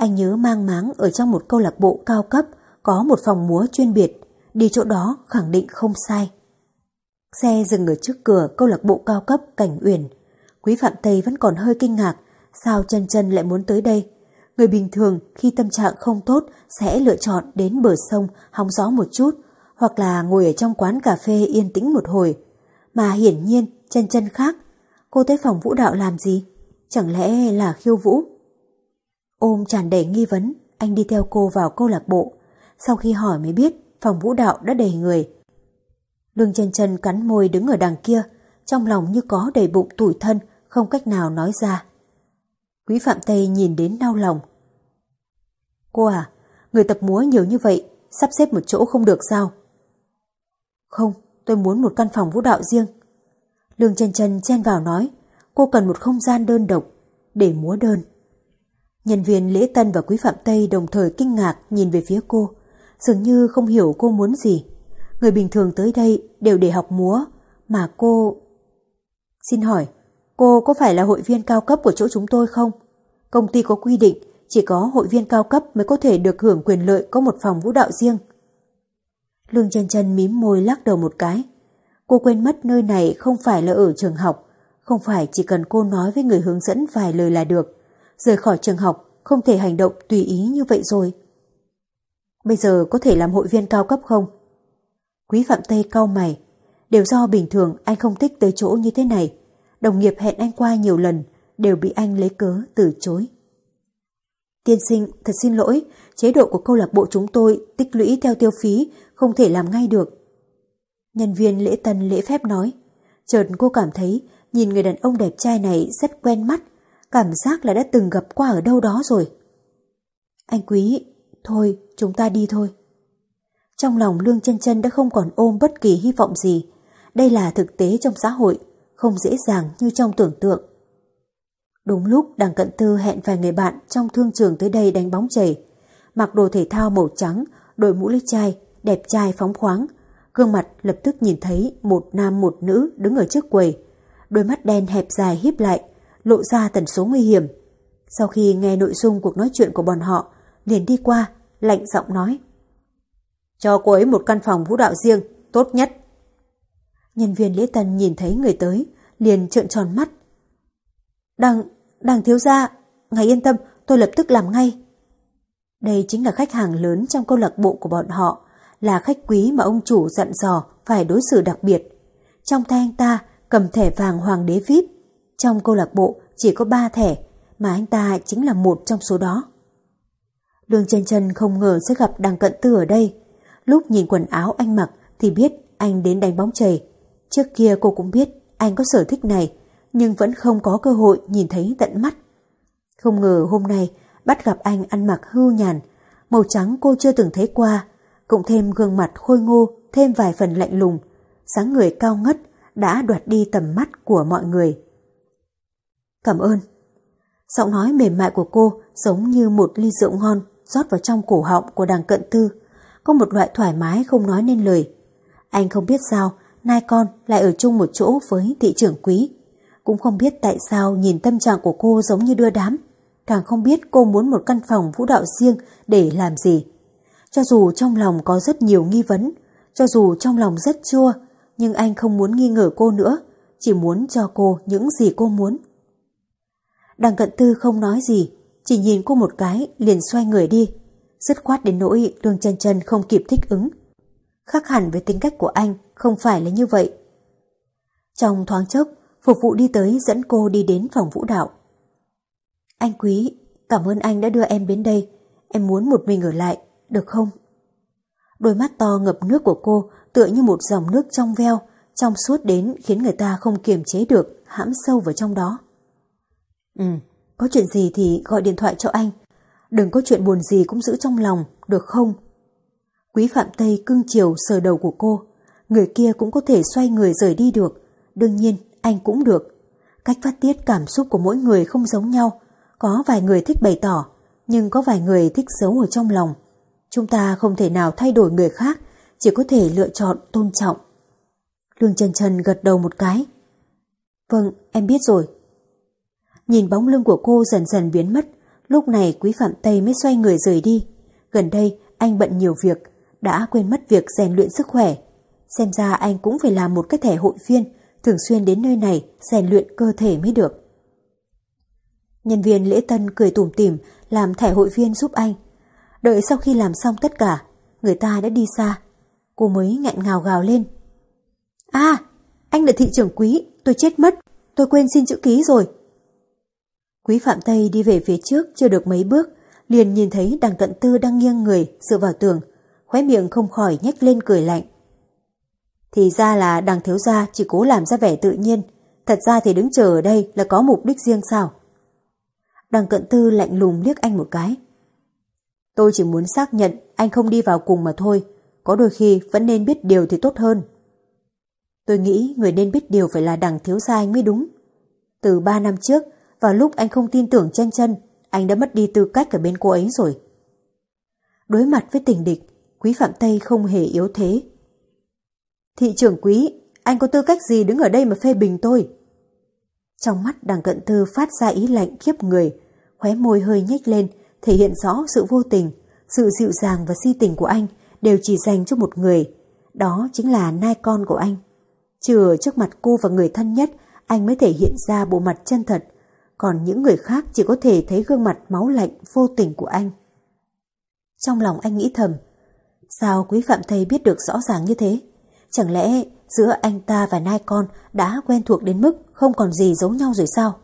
Anh nhớ mang máng ở trong một câu lạc bộ cao cấp có một phòng múa chuyên biệt, đi chỗ đó khẳng định không sai. Xe dừng ở trước cửa câu lạc bộ cao cấp Cảnh Uyển. Quý Phạm Tây vẫn còn hơi kinh ngạc, sao chân chân lại muốn tới đây? Người bình thường khi tâm trạng không tốt sẽ lựa chọn đến bờ sông hóng gió một chút, hoặc là ngồi ở trong quán cà phê yên tĩnh một hồi. Mà hiển nhiên chân chân khác, cô tới phòng vũ đạo làm gì? Chẳng lẽ là khiêu vũ? Ôm tràn đầy nghi vấn, anh đi theo cô vào câu lạc bộ. Sau khi hỏi mới biết phòng vũ đạo đã đầy người. Lương chân chân cắn môi đứng ở đằng kia, trong lòng như có đầy bụng tủi thân, không cách nào nói ra. Quý Phạm Tây nhìn đến đau lòng. Cô à, người tập múa nhiều như vậy, sắp xếp một chỗ không được sao? Không, tôi muốn một căn phòng vũ đạo riêng. Lương chân chân chen vào nói, cô cần một không gian đơn độc để múa đơn. Nhân viên lễ tân và quý phạm Tây đồng thời kinh ngạc nhìn về phía cô, dường như không hiểu cô muốn gì. Người bình thường tới đây đều để học múa, mà cô... Xin hỏi, cô có phải là hội viên cao cấp của chỗ chúng tôi không? Công ty có quy định chỉ có hội viên cao cấp mới có thể được hưởng quyền lợi có một phòng vũ đạo riêng. Lương chân chân mím môi lắc đầu một cái. Cô quên mất nơi này không phải là ở trường học, không phải chỉ cần cô nói với người hướng dẫn vài lời là được. Rời khỏi trường học, không thể hành động tùy ý như vậy rồi. Bây giờ có thể làm hội viên cao cấp không? Quý Phạm Tây cau mày. Đều do bình thường anh không thích tới chỗ như thế này. Đồng nghiệp hẹn anh qua nhiều lần, đều bị anh lấy cớ từ chối. Tiên sinh, thật xin lỗi, chế độ của câu lạc bộ chúng tôi tích lũy theo tiêu phí, không thể làm ngay được. Nhân viên lễ tân lễ phép nói. Chợt cô cảm thấy nhìn người đàn ông đẹp trai này rất quen mắt, cảm giác là đã từng gặp qua ở đâu đó rồi. Anh quý, thôi chúng ta đi thôi. Trong lòng Lương chân chân đã không còn ôm bất kỳ hy vọng gì. Đây là thực tế trong xã hội, không dễ dàng như trong tưởng tượng. Đúng lúc đằng cận tư hẹn vài người bạn trong thương trường tới đây đánh bóng chảy. Mặc đồ thể thao màu trắng, đội mũ lưỡi chai, đẹp trai phóng khoáng. Gương mặt lập tức nhìn thấy một nam một nữ đứng ở trước quầy. Đôi mắt đen hẹp dài híp lại, lộ ra tần số nguy hiểm. Sau khi nghe nội dung cuộc nói chuyện của bọn họ, liền đi qua, lạnh giọng nói. Cho cô ấy một căn phòng vũ đạo riêng, tốt nhất. Nhân viên lễ tân nhìn thấy người tới, liền trợn tròn mắt. Đằng, đằng thiếu gia, ngài yên tâm, tôi lập tức làm ngay. Đây chính là khách hàng lớn trong câu lạc bộ của bọn họ, là khách quý mà ông chủ dặn dò phải đối xử đặc biệt. Trong tay anh ta cầm thẻ vàng hoàng đế VIP, trong câu lạc bộ chỉ có ba thẻ, mà anh ta chính là một trong số đó. Lương chân chân không ngờ sẽ gặp đằng cận tư ở đây. Lúc nhìn quần áo anh mặc thì biết anh đến đánh bóng chày. Trước kia cô cũng biết anh có sở thích này, nhưng vẫn không có cơ hội nhìn thấy tận mắt. Không ngờ hôm nay bắt gặp anh ăn mặc hưu nhàn, màu trắng cô chưa từng thấy qua, cộng thêm gương mặt khôi ngô, thêm vài phần lạnh lùng, sáng người cao ngất đã đoạt đi tầm mắt của mọi người. Cảm ơn. Giọng nói mềm mại của cô giống như một ly rượu ngon rót vào trong cổ họng của đằng cận tư, có một loại thoải mái không nói nên lời. Anh không biết sao nai con lại ở chung một chỗ với thị trưởng quý. Cũng không biết tại sao nhìn tâm trạng của cô giống như đưa đám. Càng không biết cô muốn một căn phòng vũ đạo riêng để làm gì. Cho dù trong lòng có rất nhiều nghi vấn, cho dù trong lòng rất chua, nhưng anh không muốn nghi ngờ cô nữa, chỉ muốn cho cô những gì cô muốn. Đằng cận tư không nói gì, chỉ nhìn cô một cái liền xoay người đi. Dứt khoát đến nỗi đường chân chân không kịp thích ứng. Khác hẳn với tính cách của anh không phải là như vậy. Trong thoáng chốc, phục vụ đi tới dẫn cô đi đến phòng vũ đạo. Anh quý, cảm ơn anh đã đưa em đến đây. Em muốn một mình ở lại, được không? Đôi mắt to ngập nước của cô tựa như một dòng nước trong veo, trong suốt đến khiến người ta không kiềm chế được, hãm sâu vào trong đó. Ừ, có chuyện gì thì gọi điện thoại cho anh. Đừng có chuyện buồn gì cũng giữ trong lòng, được không? Quý Phạm Tây cưng chiều sờ đầu của cô. Người kia cũng có thể xoay người rời đi được. Đương nhiên, anh cũng được. Cách phát tiết cảm xúc của mỗi người không giống nhau. Có vài người thích bày tỏ, nhưng có vài người thích giấu ở trong lòng. Chúng ta không thể nào thay đổi người khác, chỉ có thể lựa chọn tôn trọng. Lương Trần Trần gật đầu một cái. Vâng, em biết rồi. Nhìn bóng lưng của cô dần dần biến mất, lúc này Quý Phạm Tây mới xoay người rời đi. Gần đây, anh bận nhiều việc, đã quên mất việc rèn luyện sức khỏe. Xem ra anh cũng phải làm một cái thẻ hội viên, thường xuyên đến nơi này rèn luyện cơ thể mới được. Nhân viên lễ tân cười tủm tỉm làm thẻ hội viên giúp anh. Đợi sau khi làm xong tất cả, người ta đã đi xa. Cô mới nghẹn ngào gào lên. À, anh là thị trưởng quý, tôi chết mất, tôi quên xin chữ ký rồi. Quý Phạm Tây đi về phía trước chưa được mấy bước, liền nhìn thấy đằng cận tư đang nghiêng người dựa vào tường, khóe miệng không khỏi nhếch lên cười lạnh. Thì ra là đằng thiếu gia chỉ cố làm ra vẻ tự nhiên, thật ra thì đứng chờ ở đây là có mục đích riêng sao? Đằng cận tư lạnh lùng liếc anh một cái. Tôi chỉ muốn xác nhận anh không đi vào cùng mà thôi, có đôi khi vẫn nên biết điều thì tốt hơn. Tôi nghĩ người nên biết điều phải là đằng thiếu gia anh mới đúng. Từ ba năm trước, vào lúc anh không tin tưởng chân chân, anh đã mất đi tư cách ở bên cô ấy rồi. Đối mặt với tình địch, Quý Phạm Tây không hề yếu thế. Thị trưởng quý, anh có tư cách gì đứng ở đây mà phê bình tôi? Trong mắt đằng cận tư phát ra ý lạnh khiếp người, khóe môi hơi nhếch lên, thể hiện rõ sự vô tình, sự dịu dàng và si tình của anh đều chỉ dành cho một người, đó chính là nai con của anh. Trừ trước mặt cô và người thân nhất, anh mới thể hiện ra bộ mặt chân thật, còn những người khác chỉ có thể thấy gương mặt máu lạnh vô tình của anh. Trong lòng anh nghĩ thầm, sao quý phạm thầy biết được rõ ràng như thế? Chẳng lẽ giữa anh ta và nai con đã quen thuộc đến mức không còn gì giấu nhau rồi sao?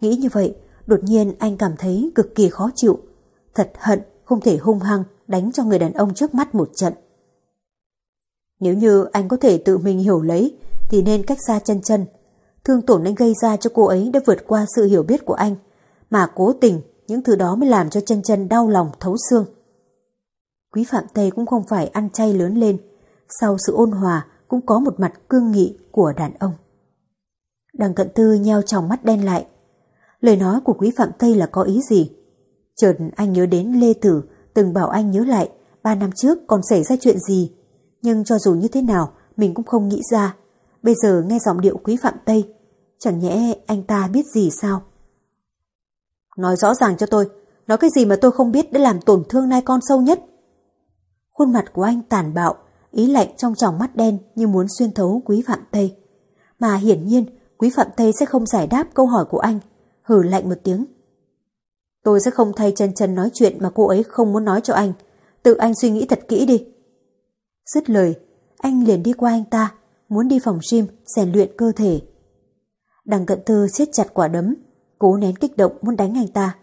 Nghĩ như vậy, đột nhiên anh cảm thấy cực kỳ khó chịu, thật hận không thể hung hăng đánh cho người đàn ông trước mắt một trận. Nếu như anh có thể tự mình hiểu lấy thì nên cách xa chân chân. Thương tổn anh gây ra cho cô ấy đã vượt qua sự hiểu biết của anh mà cố tình những thứ đó mới làm cho chân chân đau lòng thấu xương. Quý Phạm Tây cũng không phải ăn chay lớn lên, sau sự ôn hòa cũng có một mặt cương nghị của đàn ông. Đằng cận tư nheo tròng mắt đen lại. Lời nói của quý Phạm Tây là có ý gì? Chợt anh nhớ đến Lê Tử từng bảo anh nhớ lại ba năm trước còn xảy ra chuyện gì. Nhưng cho dù như thế nào mình cũng không nghĩ ra. Bây giờ nghe giọng điệu quý Phạm Tây chẳng nhẽ anh ta biết gì sao? Nói rõ ràng cho tôi, nói cái gì mà tôi không biết để làm tổn thương nai con sâu nhất. Khuôn mặt của anh tàn bạo, ý lạnh trong tròng mắt đen như muốn xuyên thấu quý Phạm Tây. Mà hiển nhiên, quý Phạm Tây sẽ không giải đáp câu hỏi của anh, hử lạnh một tiếng. Tôi sẽ không thay chân chân nói chuyện mà cô ấy không muốn nói cho anh. Tự anh suy nghĩ thật kỹ đi. Dứt lời, anh liền đi qua anh ta, muốn đi phòng gym, rèn luyện cơ thể. Đằng cận thư siết chặt quả đấm, cố nén kích động muốn đánh anh ta.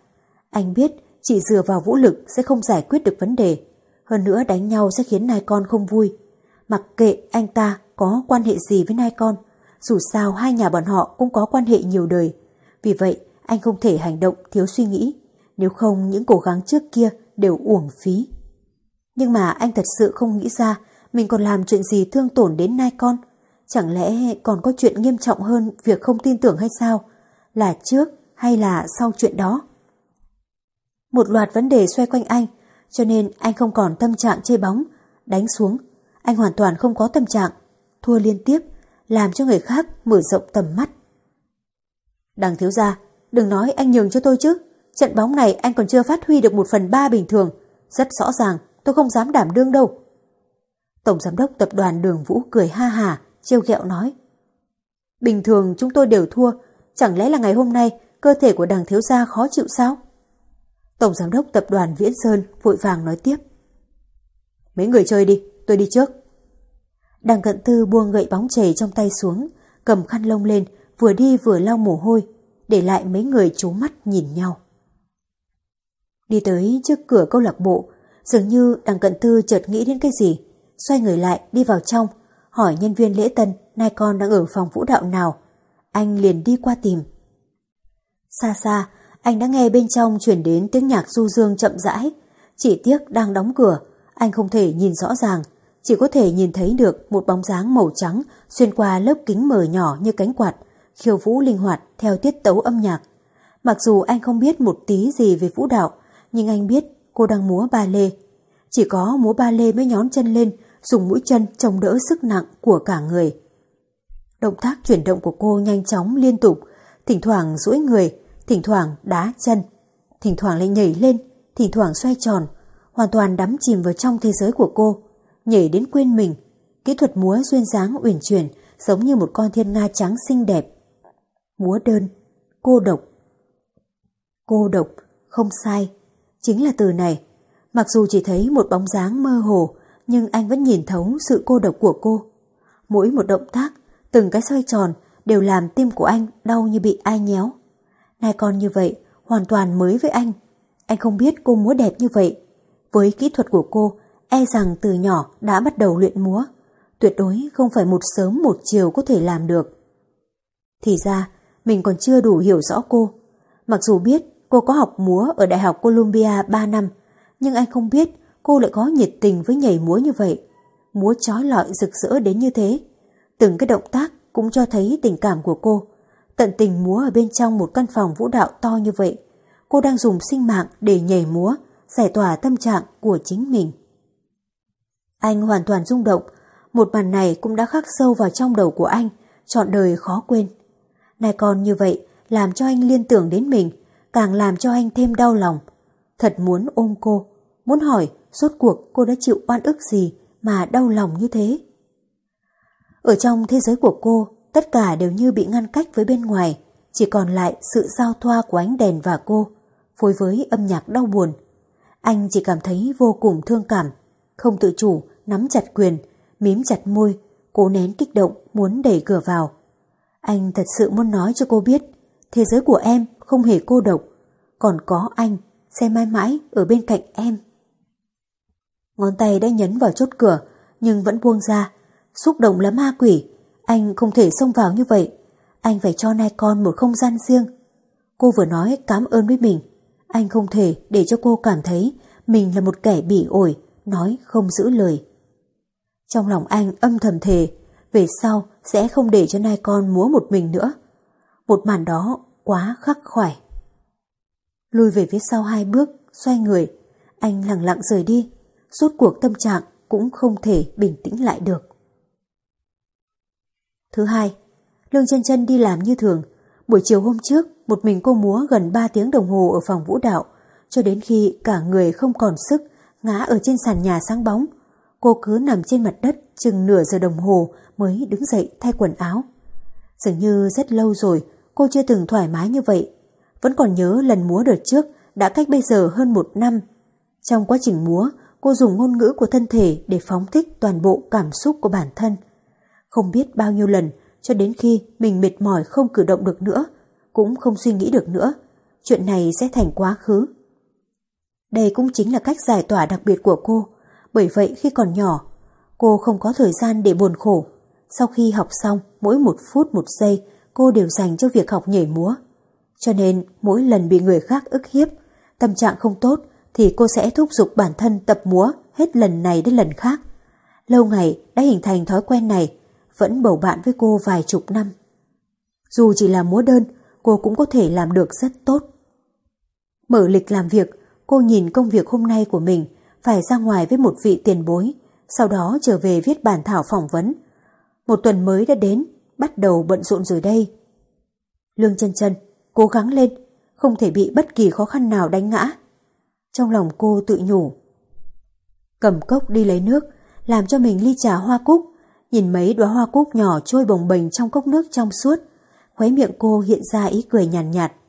Anh biết chỉ dựa vào vũ lực sẽ không giải quyết được vấn đề. Hơn nữa đánh nhau sẽ khiến nai con không vui. Mặc kệ anh ta có quan hệ gì với nai con, dù sao hai nhà bọn họ cũng có quan hệ nhiều đời. Vì vậy, anh không thể hành động thiếu suy nghĩ, nếu không những cố gắng trước kia đều uổng phí. Nhưng mà anh thật sự không nghĩ ra mình còn làm chuyện gì thương tổn đến nai con. Chẳng lẽ còn có chuyện nghiêm trọng hơn việc không tin tưởng hay sao? Là trước hay là sau chuyện đó? Một loạt vấn đề xoay quanh anh, cho nên anh không còn tâm trạng chơi bóng, đánh xuống. Anh hoàn toàn không có tâm trạng, thua liên tiếp, làm cho người khác mở rộng tầm mắt. Đằng thiếu gia, đừng nói anh nhường cho tôi chứ. Trận bóng này anh còn chưa phát huy được một phần ba bình thường. Rất rõ ràng, tôi không dám đảm đương đâu. Tổng giám đốc tập đoàn Đường Vũ cười ha hà, trêu ghẹo nói. Bình thường chúng tôi đều thua, chẳng lẽ là ngày hôm nay cơ thể của đằng thiếu gia khó chịu sao? Tổng giám đốc tập đoàn Viễn Sơn vội vàng nói tiếp. Mấy người chơi đi, tôi đi trước. Đằng cận tư buông gậy bóng chảy trong tay xuống, cầm khăn lông lên, vừa đi vừa lau mồ hôi, để lại mấy người trố mắt nhìn nhau. Đi tới trước cửa câu lạc bộ, dường như đằng cận tư chợt nghĩ đến cái gì, xoay người lại đi vào trong, hỏi nhân viên lễ tân nay con đang ở phòng vũ đạo nào. Anh liền đi qua tìm. Xa xa, anh đã nghe bên trong chuyển đến tiếng nhạc du dương chậm rãi. Chỉ tiếc đang đóng cửa, anh không thể nhìn rõ ràng, chỉ có thể nhìn thấy được một bóng dáng màu trắng xuyên qua lớp kính mờ nhỏ như cánh quạt, khiêu vũ linh hoạt theo tiết tấu âm nhạc. Mặc dù anh không biết một tí gì về vũ đạo, nhưng anh biết cô đang múa ba lê. Chỉ có múa ba lê mới nhón chân lên, dùng mũi chân chống đỡ sức nặng của cả người. Động tác chuyển động của cô nhanh chóng liên tục, thỉnh thoảng duỗi người, thỉnh thoảng đá chân, thỉnh thoảng lại nhảy lên, thỉnh thoảng xoay tròn, hoàn toàn đắm chìm vào trong thế giới của cô, nhảy đến quên mình. Kỹ thuật múa duyên dáng uyển chuyển giống như một con thiên nga trắng xinh đẹp. Múa đơn, cô độc. Cô độc, không sai, chính là từ này. Mặc dù chỉ thấy một bóng dáng mơ hồ, nhưng anh vẫn nhìn thấu sự cô độc của cô. Mỗi một động tác, từng cái xoay tròn đều làm tim của anh đau như bị ai nhéo. nai con như vậy, hoàn toàn mới với anh. Anh không biết cô múa đẹp như vậy. Với kỹ thuật của cô, e rằng từ nhỏ đã bắt đầu luyện múa. Tuyệt đối không phải một sớm một chiều có thể làm được. Thì ra, mình còn chưa đủ hiểu rõ cô. Mặc dù biết cô có học múa ở Đại học Columbia 3 năm, nhưng anh không biết cô lại có nhiệt tình với nhảy múa như vậy. Múa trói lọi rực rỡ đến như thế. Từng cái động tác cũng cho thấy tình cảm của cô. Tận tình múa ở bên trong một căn phòng vũ đạo to như vậy. Cô đang dùng sinh mạng để nhảy múa, giải tỏa tâm trạng của chính mình. Anh hoàn toàn rung động, một màn này cũng đã khắc sâu vào trong đầu của anh, trọn đời khó quên. Này còn như vậy, làm cho anh liên tưởng đến mình, càng làm cho anh thêm đau lòng. Thật muốn ôm cô, muốn hỏi rốt cuộc cô đã chịu oan ức gì mà đau lòng như thế. Ở trong thế giới của cô, tất cả đều như bị ngăn cách với bên ngoài, chỉ còn lại sự giao thoa của ánh đèn và cô, phối với âm nhạc đau buồn. Anh chỉ cảm thấy vô cùng thương cảm, không tự chủ, nắm chặt quyền, mím chặt môi, cố nén kích động muốn đẩy cửa vào. Anh thật sự muốn nói cho cô biết, thế giới của em không hề cô độc, còn có anh, sẽ mãi mãi ở bên cạnh em. Ngón tay đã nhấn vào chốt cửa, nhưng vẫn buông ra. Xúc động lắm ma quỷ, anh không thể xông vào như vậy. Anh phải cho nai con một không gian riêng. Cô vừa nói cảm ơn với mình. Anh không thể để cho cô cảm thấy mình là một kẻ bỉ ổi, nói không giữ lời. Trong lòng anh âm thầm thề, về sau sẽ không để cho nai con múa một mình nữa. Một màn đó quá khắc khoải. Lùi về phía sau hai bước, xoay người, anh lặng lặng rời đi, rốt cuộc tâm trạng cũng không thể bình tĩnh lại được. Thứ hai, Lương chân chân đi làm như thường. Buổi chiều hôm trước, một mình cô múa gần 3 tiếng đồng hồ ở phòng vũ đạo, cho đến khi cả người không còn sức, ngã ở trên sàn nhà sáng bóng. Cô cứ nằm trên mặt đất chừng nửa giờ đồng hồ mới đứng dậy thay quần áo. Dường như rất lâu rồi cô chưa từng thoải mái như vậy. Vẫn còn nhớ lần múa đợt trước đã cách bây giờ hơn một năm. Trong quá trình múa, cô dùng ngôn ngữ của thân thể để phóng thích toàn bộ cảm xúc của bản thân. Không biết bao nhiêu lần cho đến khi mình mệt mỏi không cử động được nữa, cũng không suy nghĩ được nữa. Chuyện này sẽ thành quá khứ. Đây cũng chính là cách giải tỏa đặc biệt của cô. Bởi vậy khi còn nhỏ, cô không có thời gian để buồn khổ. Sau khi học xong, mỗi một phút một giây, cô đều dành cho việc học nhảy múa. Cho nên, mỗi lần bị người khác ức hiếp, tâm trạng không tốt, thì cô sẽ thúc giục bản thân tập múa hết lần này đến lần khác. Lâu ngày đã hình thành thói quen này, vẫn bầu bạn với cô vài chục năm. Dù chỉ là múa đơn, cô cũng có thể làm được rất tốt. Mở lịch làm việc, cô nhìn công việc hôm nay của mình phải ra ngoài với một vị tiền bối, sau đó trở về viết bản thảo phỏng vấn. Một tuần mới đã đến, bắt đầu bận rộn rồi đây. Lương chân chân, cố gắng lên, không thể bị bất kỳ khó khăn nào đánh ngã. Trong lòng cô tự nhủ. Cầm cốc đi lấy nước, làm cho mình ly trà hoa cúc, nhìn mấy đóa hoa cúc nhỏ trôi bồng bềnh trong cốc nước trong suốt. Khóe miệng cô hiện ra ý cười nhàn nhạt, nhạt.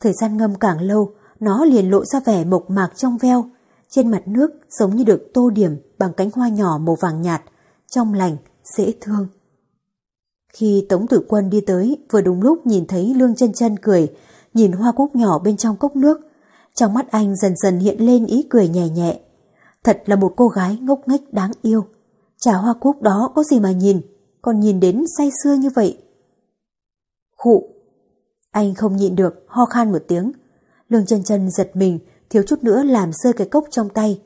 Thời gian ngâm càng lâu, nó liền lộ ra vẻ mộc mạc trong veo. Trên mặt nước giống như được tô điểm bằng cánh hoa nhỏ màu vàng nhạt, trong lành, dễ thương. Khi Tống Tử Quân đi tới, vừa đúng lúc nhìn thấy Lương chân chân cười, nhìn hoa cúc nhỏ bên trong cốc nước. Trong mắt anh dần dần hiện lên ý cười nhẹ nhẹ. Thật là một cô gái ngốc nghếch đáng yêu. Trà hoa cúc đó có gì mà nhìn, còn nhìn đến say sưa như vậy. Khụ! Anh không nhịn được, ho khan một tiếng. Lương chân chân giật mình, thiếu chút nữa làm rơi cái cốc trong tay.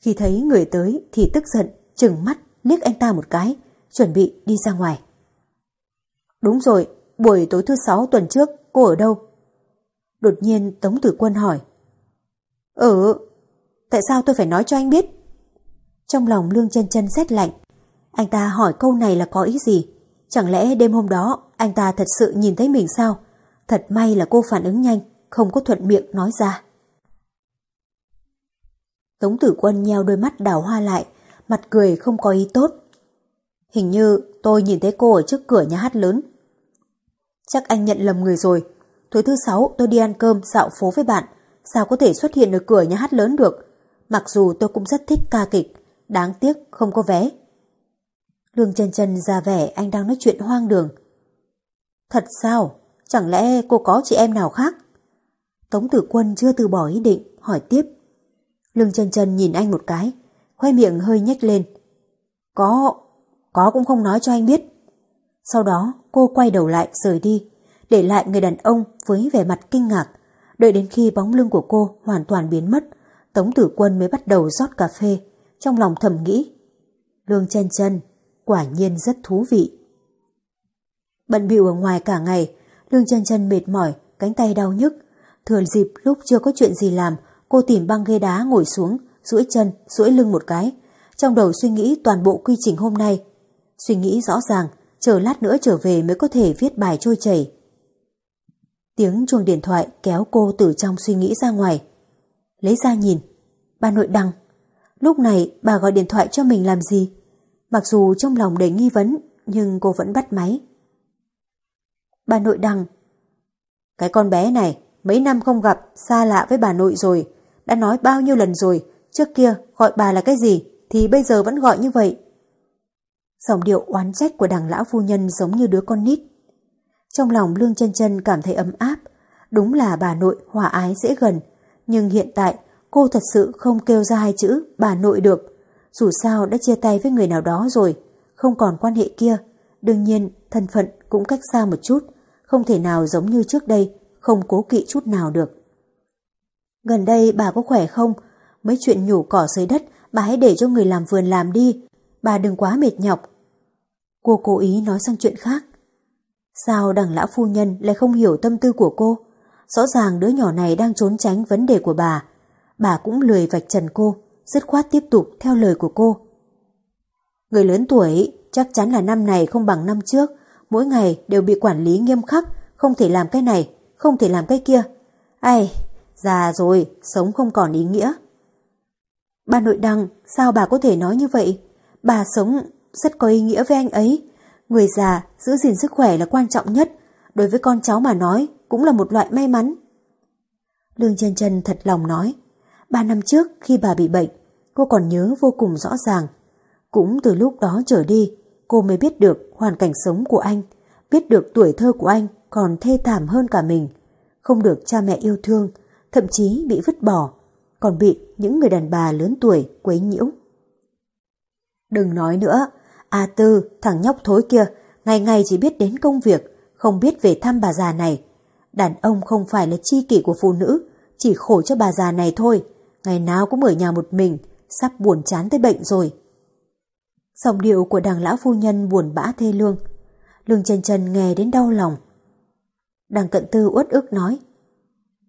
Khi thấy người tới thì tức giận, chừng mắt, liếc anh ta một cái, chuẩn bị đi ra ngoài. Đúng rồi, buổi tối thứ sáu tuần trước, cô ở đâu? Đột nhiên Tống Tử Quân hỏi. Ừ, tại sao tôi phải nói cho anh biết? Trong lòng Lương chân chân rét lạnh. Anh ta hỏi câu này là có ý gì? Chẳng lẽ đêm hôm đó anh ta thật sự nhìn thấy mình sao? Thật may là cô phản ứng nhanh, không có thuận miệng nói ra. Tống tử quân nheo đôi mắt đảo hoa lại, mặt cười không có ý tốt. Hình như tôi nhìn thấy cô ở trước cửa nhà hát lớn. Chắc anh nhận lầm người rồi. Tối thứ sáu tôi đi ăn cơm dạo phố với bạn. Sao có thể xuất hiện ở cửa nhà hát lớn được? Mặc dù tôi cũng rất thích ca kịch, đáng tiếc không có vé. Lương chân chân ra vẻ anh đang nói chuyện hoang đường. Thật sao? Chẳng lẽ cô có chị em nào khác? Tống tử quân chưa từ bỏ ý định, hỏi tiếp. Lương chân chân nhìn anh một cái, khoe miệng hơi nhếch lên. Có, có cũng không nói cho anh biết. Sau đó cô quay đầu lại rời đi, để lại người đàn ông với vẻ mặt kinh ngạc. Đợi đến khi bóng lưng của cô hoàn toàn biến mất, Tống tử quân mới bắt đầu rót cà phê, trong lòng thầm nghĩ. Lương chân chân, quả nhiên rất thú vị. Bận bịu ở ngoài cả ngày, Lương chân chân mệt mỏi, cánh tay đau nhức. Thừa dịp lúc chưa có chuyện gì làm, cô tìm băng ghế đá ngồi xuống, duỗi chân, duỗi lưng một cái. Trong đầu suy nghĩ toàn bộ quy trình hôm nay. Suy nghĩ rõ ràng, chờ lát nữa trở về mới có thể viết bài trôi chảy. Tiếng chuông điện thoại kéo cô từ trong suy nghĩ ra ngoài. Lấy ra nhìn, bà nội đăng. Lúc này bà gọi điện thoại cho mình làm gì? Mặc dù trong lòng đầy nghi vấn, nhưng cô vẫn bắt máy. Bà nội đăng Cái con bé này, mấy năm không gặp, xa lạ với bà nội rồi. Đã nói bao nhiêu lần rồi, trước kia gọi bà là cái gì, thì bây giờ vẫn gọi như vậy. giọng điệu oán trách của đằng lão phu nhân giống như đứa con nít. Trong lòng Lương chân chân cảm thấy ấm áp, đúng là bà nội hòa ái dễ gần, Nhưng hiện tại cô thật sự không kêu ra hai chữ bà nội được. Dù sao đã chia tay với người nào đó rồi, không còn quan hệ kia. Đương nhiên thân phận cũng cách xa một chút, không thể nào giống như trước đây, không cố kỵ chút nào được. Gần đây bà có khỏe không? Mấy chuyện nhổ cỏ dưới đất bà hãy để cho người làm vườn làm đi, bà đừng quá mệt nhọc. Cô cố ý nói sang chuyện khác. Sao đằng lão phu nhân lại không hiểu tâm tư của cô? Rõ ràng đứa nhỏ này đang trốn tránh vấn đề của bà. Bà cũng lười vạch trần cô, dứt khoát tiếp tục theo lời của cô. Người lớn tuổi chắc chắn là năm này không bằng năm trước, mỗi ngày đều bị quản lý nghiêm khắc, không thể làm cái này, không thể làm cái kia. Ai, già rồi, sống không còn ý nghĩa. Bà nội đăng, sao bà có thể nói như vậy? Bà sống rất có ý nghĩa với anh ấy. Người già, giữ gìn sức khỏe là quan trọng nhất. Đối với con cháu mà nói, cũng là một loại may mắn. Lương Trân Trân thật lòng nói. Ba năm trước, khi bà bị bệnh, cô còn nhớ vô cùng rõ ràng. Cũng từ lúc đó trở đi, cô mới biết được hoàn cảnh sống của anh, biết được tuổi thơ của anh còn thê thảm hơn cả mình. Không được cha mẹ yêu thương, thậm chí bị vứt bỏ, còn bị những người đàn bà lớn tuổi quấy nhiễu. Đừng nói nữa, A Tư, thằng nhóc thối kia, ngày ngày chỉ biết đến công việc, không biết về thăm bà già này. Đàn ông không phải là chi kỷ của phụ nữ, chỉ khổ cho bà già này thôi, ngày nào cũng ở nhà một mình, sắp buồn chán tới bệnh rồi. Giọng điệu của đằng lão phu nhân buồn bã thê lương. Lương trần trần nghe đến đau lòng. Đằng cận tư uất ức nói.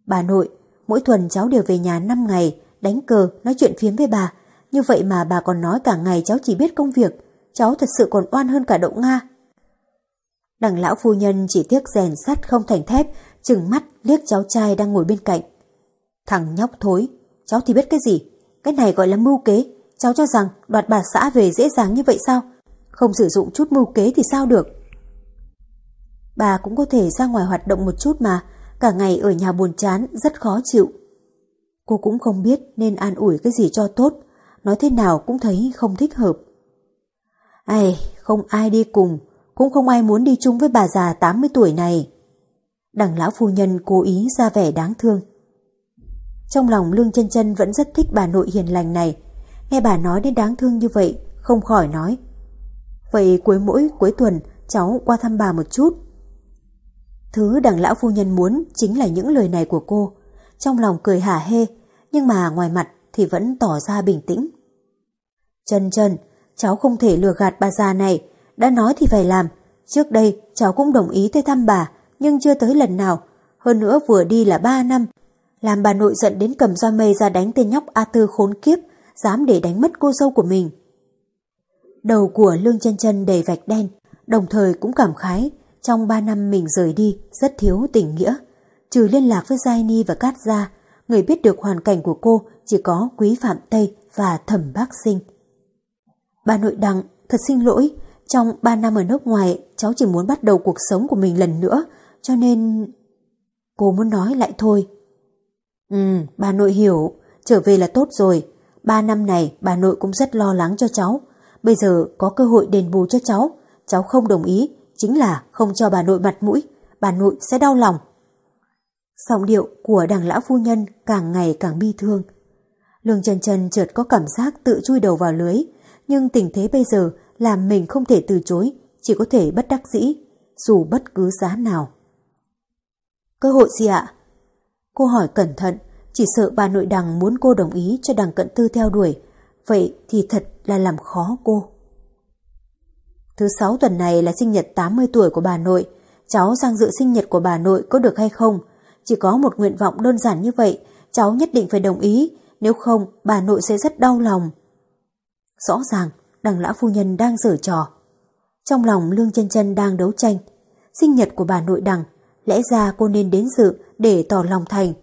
Bà nội, mỗi tuần cháu đều về nhà 5 ngày, đánh cờ, nói chuyện phiếm với bà. Như vậy mà bà còn nói cả ngày cháu chỉ biết công việc. Cháu thật sự còn oan hơn cả đậu Nga. Đằng lão phu nhân chỉ tiếc rèn sắt không thành thép, chừng mắt liếc cháu trai đang ngồi bên cạnh. Thằng nhóc thối, cháu thì biết cái gì? Cái này gọi là mưu kế. Cháu cho rằng đoạt bà xã về dễ dàng như vậy sao? Không sử dụng chút mưu kế thì sao được? Bà cũng có thể ra ngoài hoạt động một chút mà, cả ngày ở nhà buồn chán, rất khó chịu. Cô cũng không biết nên an ủi cái gì cho tốt, nói thế nào cũng thấy không thích hợp. Ai, không ai đi cùng, cũng không ai muốn đi chung với bà già 80 tuổi này. Đằng lão phu nhân cố ý ra vẻ đáng thương. Trong lòng Lương chân chân vẫn rất thích bà nội hiền lành này, nghe bà nói đến đáng thương như vậy, không khỏi nói. Vậy cuối mỗi cuối tuần cháu qua thăm bà một chút. Thứ đằng lão phu nhân muốn chính là những lời này của cô. Trong lòng cười hả hê, nhưng mà ngoài mặt thì vẫn tỏ ra bình tĩnh. Chân chân, cháu không thể lừa gạt bà già này, đã nói thì phải làm. Trước đây cháu cũng đồng ý tới thăm bà, nhưng chưa tới lần nào. Hơn nữa vừa đi là ba năm. Làm bà nội giận đến cầm roi mây ra đánh tên nhóc A Tư khốn kiếp, dám để đánh mất cô dâu của mình. Đầu của Lương chân chân đầy vạch đen, đồng thời cũng cảm khái trong 3 năm mình rời đi rất thiếu tình nghĩa. Trừ liên lạc với Giai Ni và Cát Gia, người biết được hoàn cảnh của cô chỉ có Quý Phạm Tây và Thẩm Bác Sinh. Bà nội đặng, thật xin lỗi, trong 3 năm ở nước ngoài cháu chỉ muốn bắt đầu cuộc sống của mình lần nữa, cho nên... Cô muốn nói lại thôi. Ừ, bà nội hiểu, trở về là tốt rồi. Ba năm này bà nội cũng rất lo lắng cho cháu. Bây giờ có cơ hội đền bù cho cháu. Cháu không đồng ý chính là không cho bà nội mặt mũi, bà nội sẽ đau lòng. Giọng điệu của đằng lão phu nhân càng ngày càng bi thương. Lương Trần Trần chợt có cảm giác tự chui đầu vào lưới, nhưng tình thế bây giờ làm mình không thể từ chối, chỉ có thể bất đắc dĩ, dù bất cứ giá nào. Cơ hội gì ạ? Cô hỏi cẩn thận, chỉ sợ bà nội đằng muốn cô đồng ý cho đằng cận tư theo đuổi, vậy thì thật là làm khó cô. Thứ sáu tuần này là sinh nhật 80 tuổi của bà nội. Cháu sang dự sinh nhật của bà nội có được hay không? Chỉ có một nguyện vọng đơn giản như vậy, cháu nhất định phải đồng ý, nếu không bà nội sẽ rất đau lòng. Rõ ràng, đằng lão phu nhân đang giở trò. Trong lòng Lương chân chân đang đấu tranh. Sinh nhật của bà nội đằng, lẽ ra cô nên đến dự để tỏ lòng thành.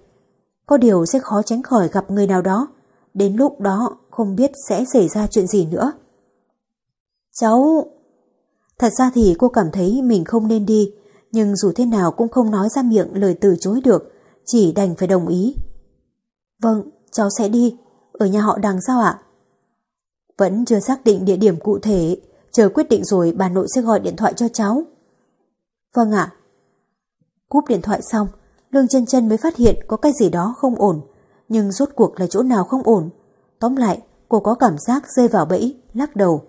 Có điều sẽ khó tránh khỏi gặp người nào đó. Đến lúc đó không biết sẽ xảy ra chuyện gì nữa. Cháu... Thật ra thì cô cảm thấy mình không nên đi, nhưng dù thế nào cũng không nói ra miệng lời từ chối được, chỉ đành phải đồng ý. Vâng, cháu sẽ đi, ở nhà họ đằng sao ạ? Vẫn chưa xác định địa điểm cụ thể, chờ quyết định rồi bà nội sẽ gọi điện thoại cho cháu. Vâng ạ. Cúp điện thoại xong, Lương chân chân mới phát hiện có cái gì đó không ổn, nhưng rốt cuộc là chỗ nào không ổn. Tóm lại, cô có cảm giác rơi vào bẫy, lắc đầu.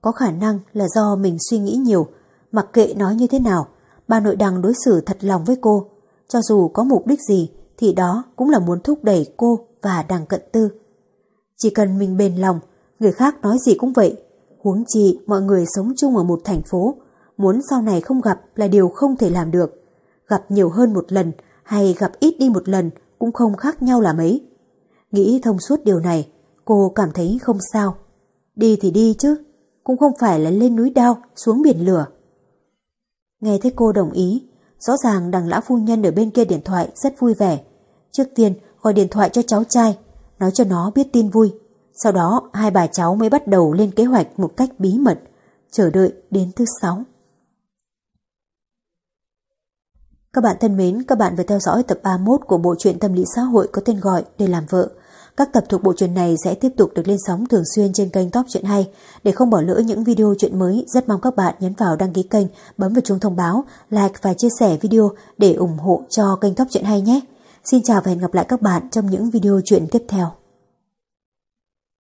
Có khả năng là do mình suy nghĩ nhiều, mặc kệ nói như thế nào, bà nội đằng đối xử thật lòng với cô. Cho dù có mục đích gì thì đó cũng là muốn thúc đẩy cô và đằng cận tư. Chỉ cần mình bền lòng, người khác nói gì cũng vậy. Huống chi mọi người sống chung ở một thành phố, muốn sau này không gặp là điều không thể làm được. Gặp nhiều hơn một lần hay gặp ít đi một lần cũng không khác nhau là mấy. Nghĩ thông suốt điều này, cô cảm thấy không sao. Đi thì đi chứ, cũng không phải là lên núi đao, xuống biển lửa. Nghe thấy cô đồng ý, rõ ràng đằng lão phu nhân ở bên kia điện thoại rất vui vẻ. Trước tiên gọi điện thoại cho cháu trai, nói cho nó biết tin vui. Sau đó hai bà cháu mới bắt đầu lên kế hoạch một cách bí mật, chờ đợi đến thứ sáu. Các bạn thân mến, các bạn vừa theo dõi tập 31 của bộ truyện tâm lý xã hội có tên gọi Để làm vợ. Các tập thuộc bộ truyện này sẽ tiếp tục được lên sóng thường xuyên trên kênh Top Truyện Hay. Để không bỏ lỡ những video truyện mới, rất mong các bạn nhấn vào đăng ký kênh, bấm vào chuông thông báo, like và chia sẻ video để ủng hộ cho kênh Top Truyện Hay nhé. Xin chào và hẹn gặp lại các bạn trong những video truyện tiếp theo.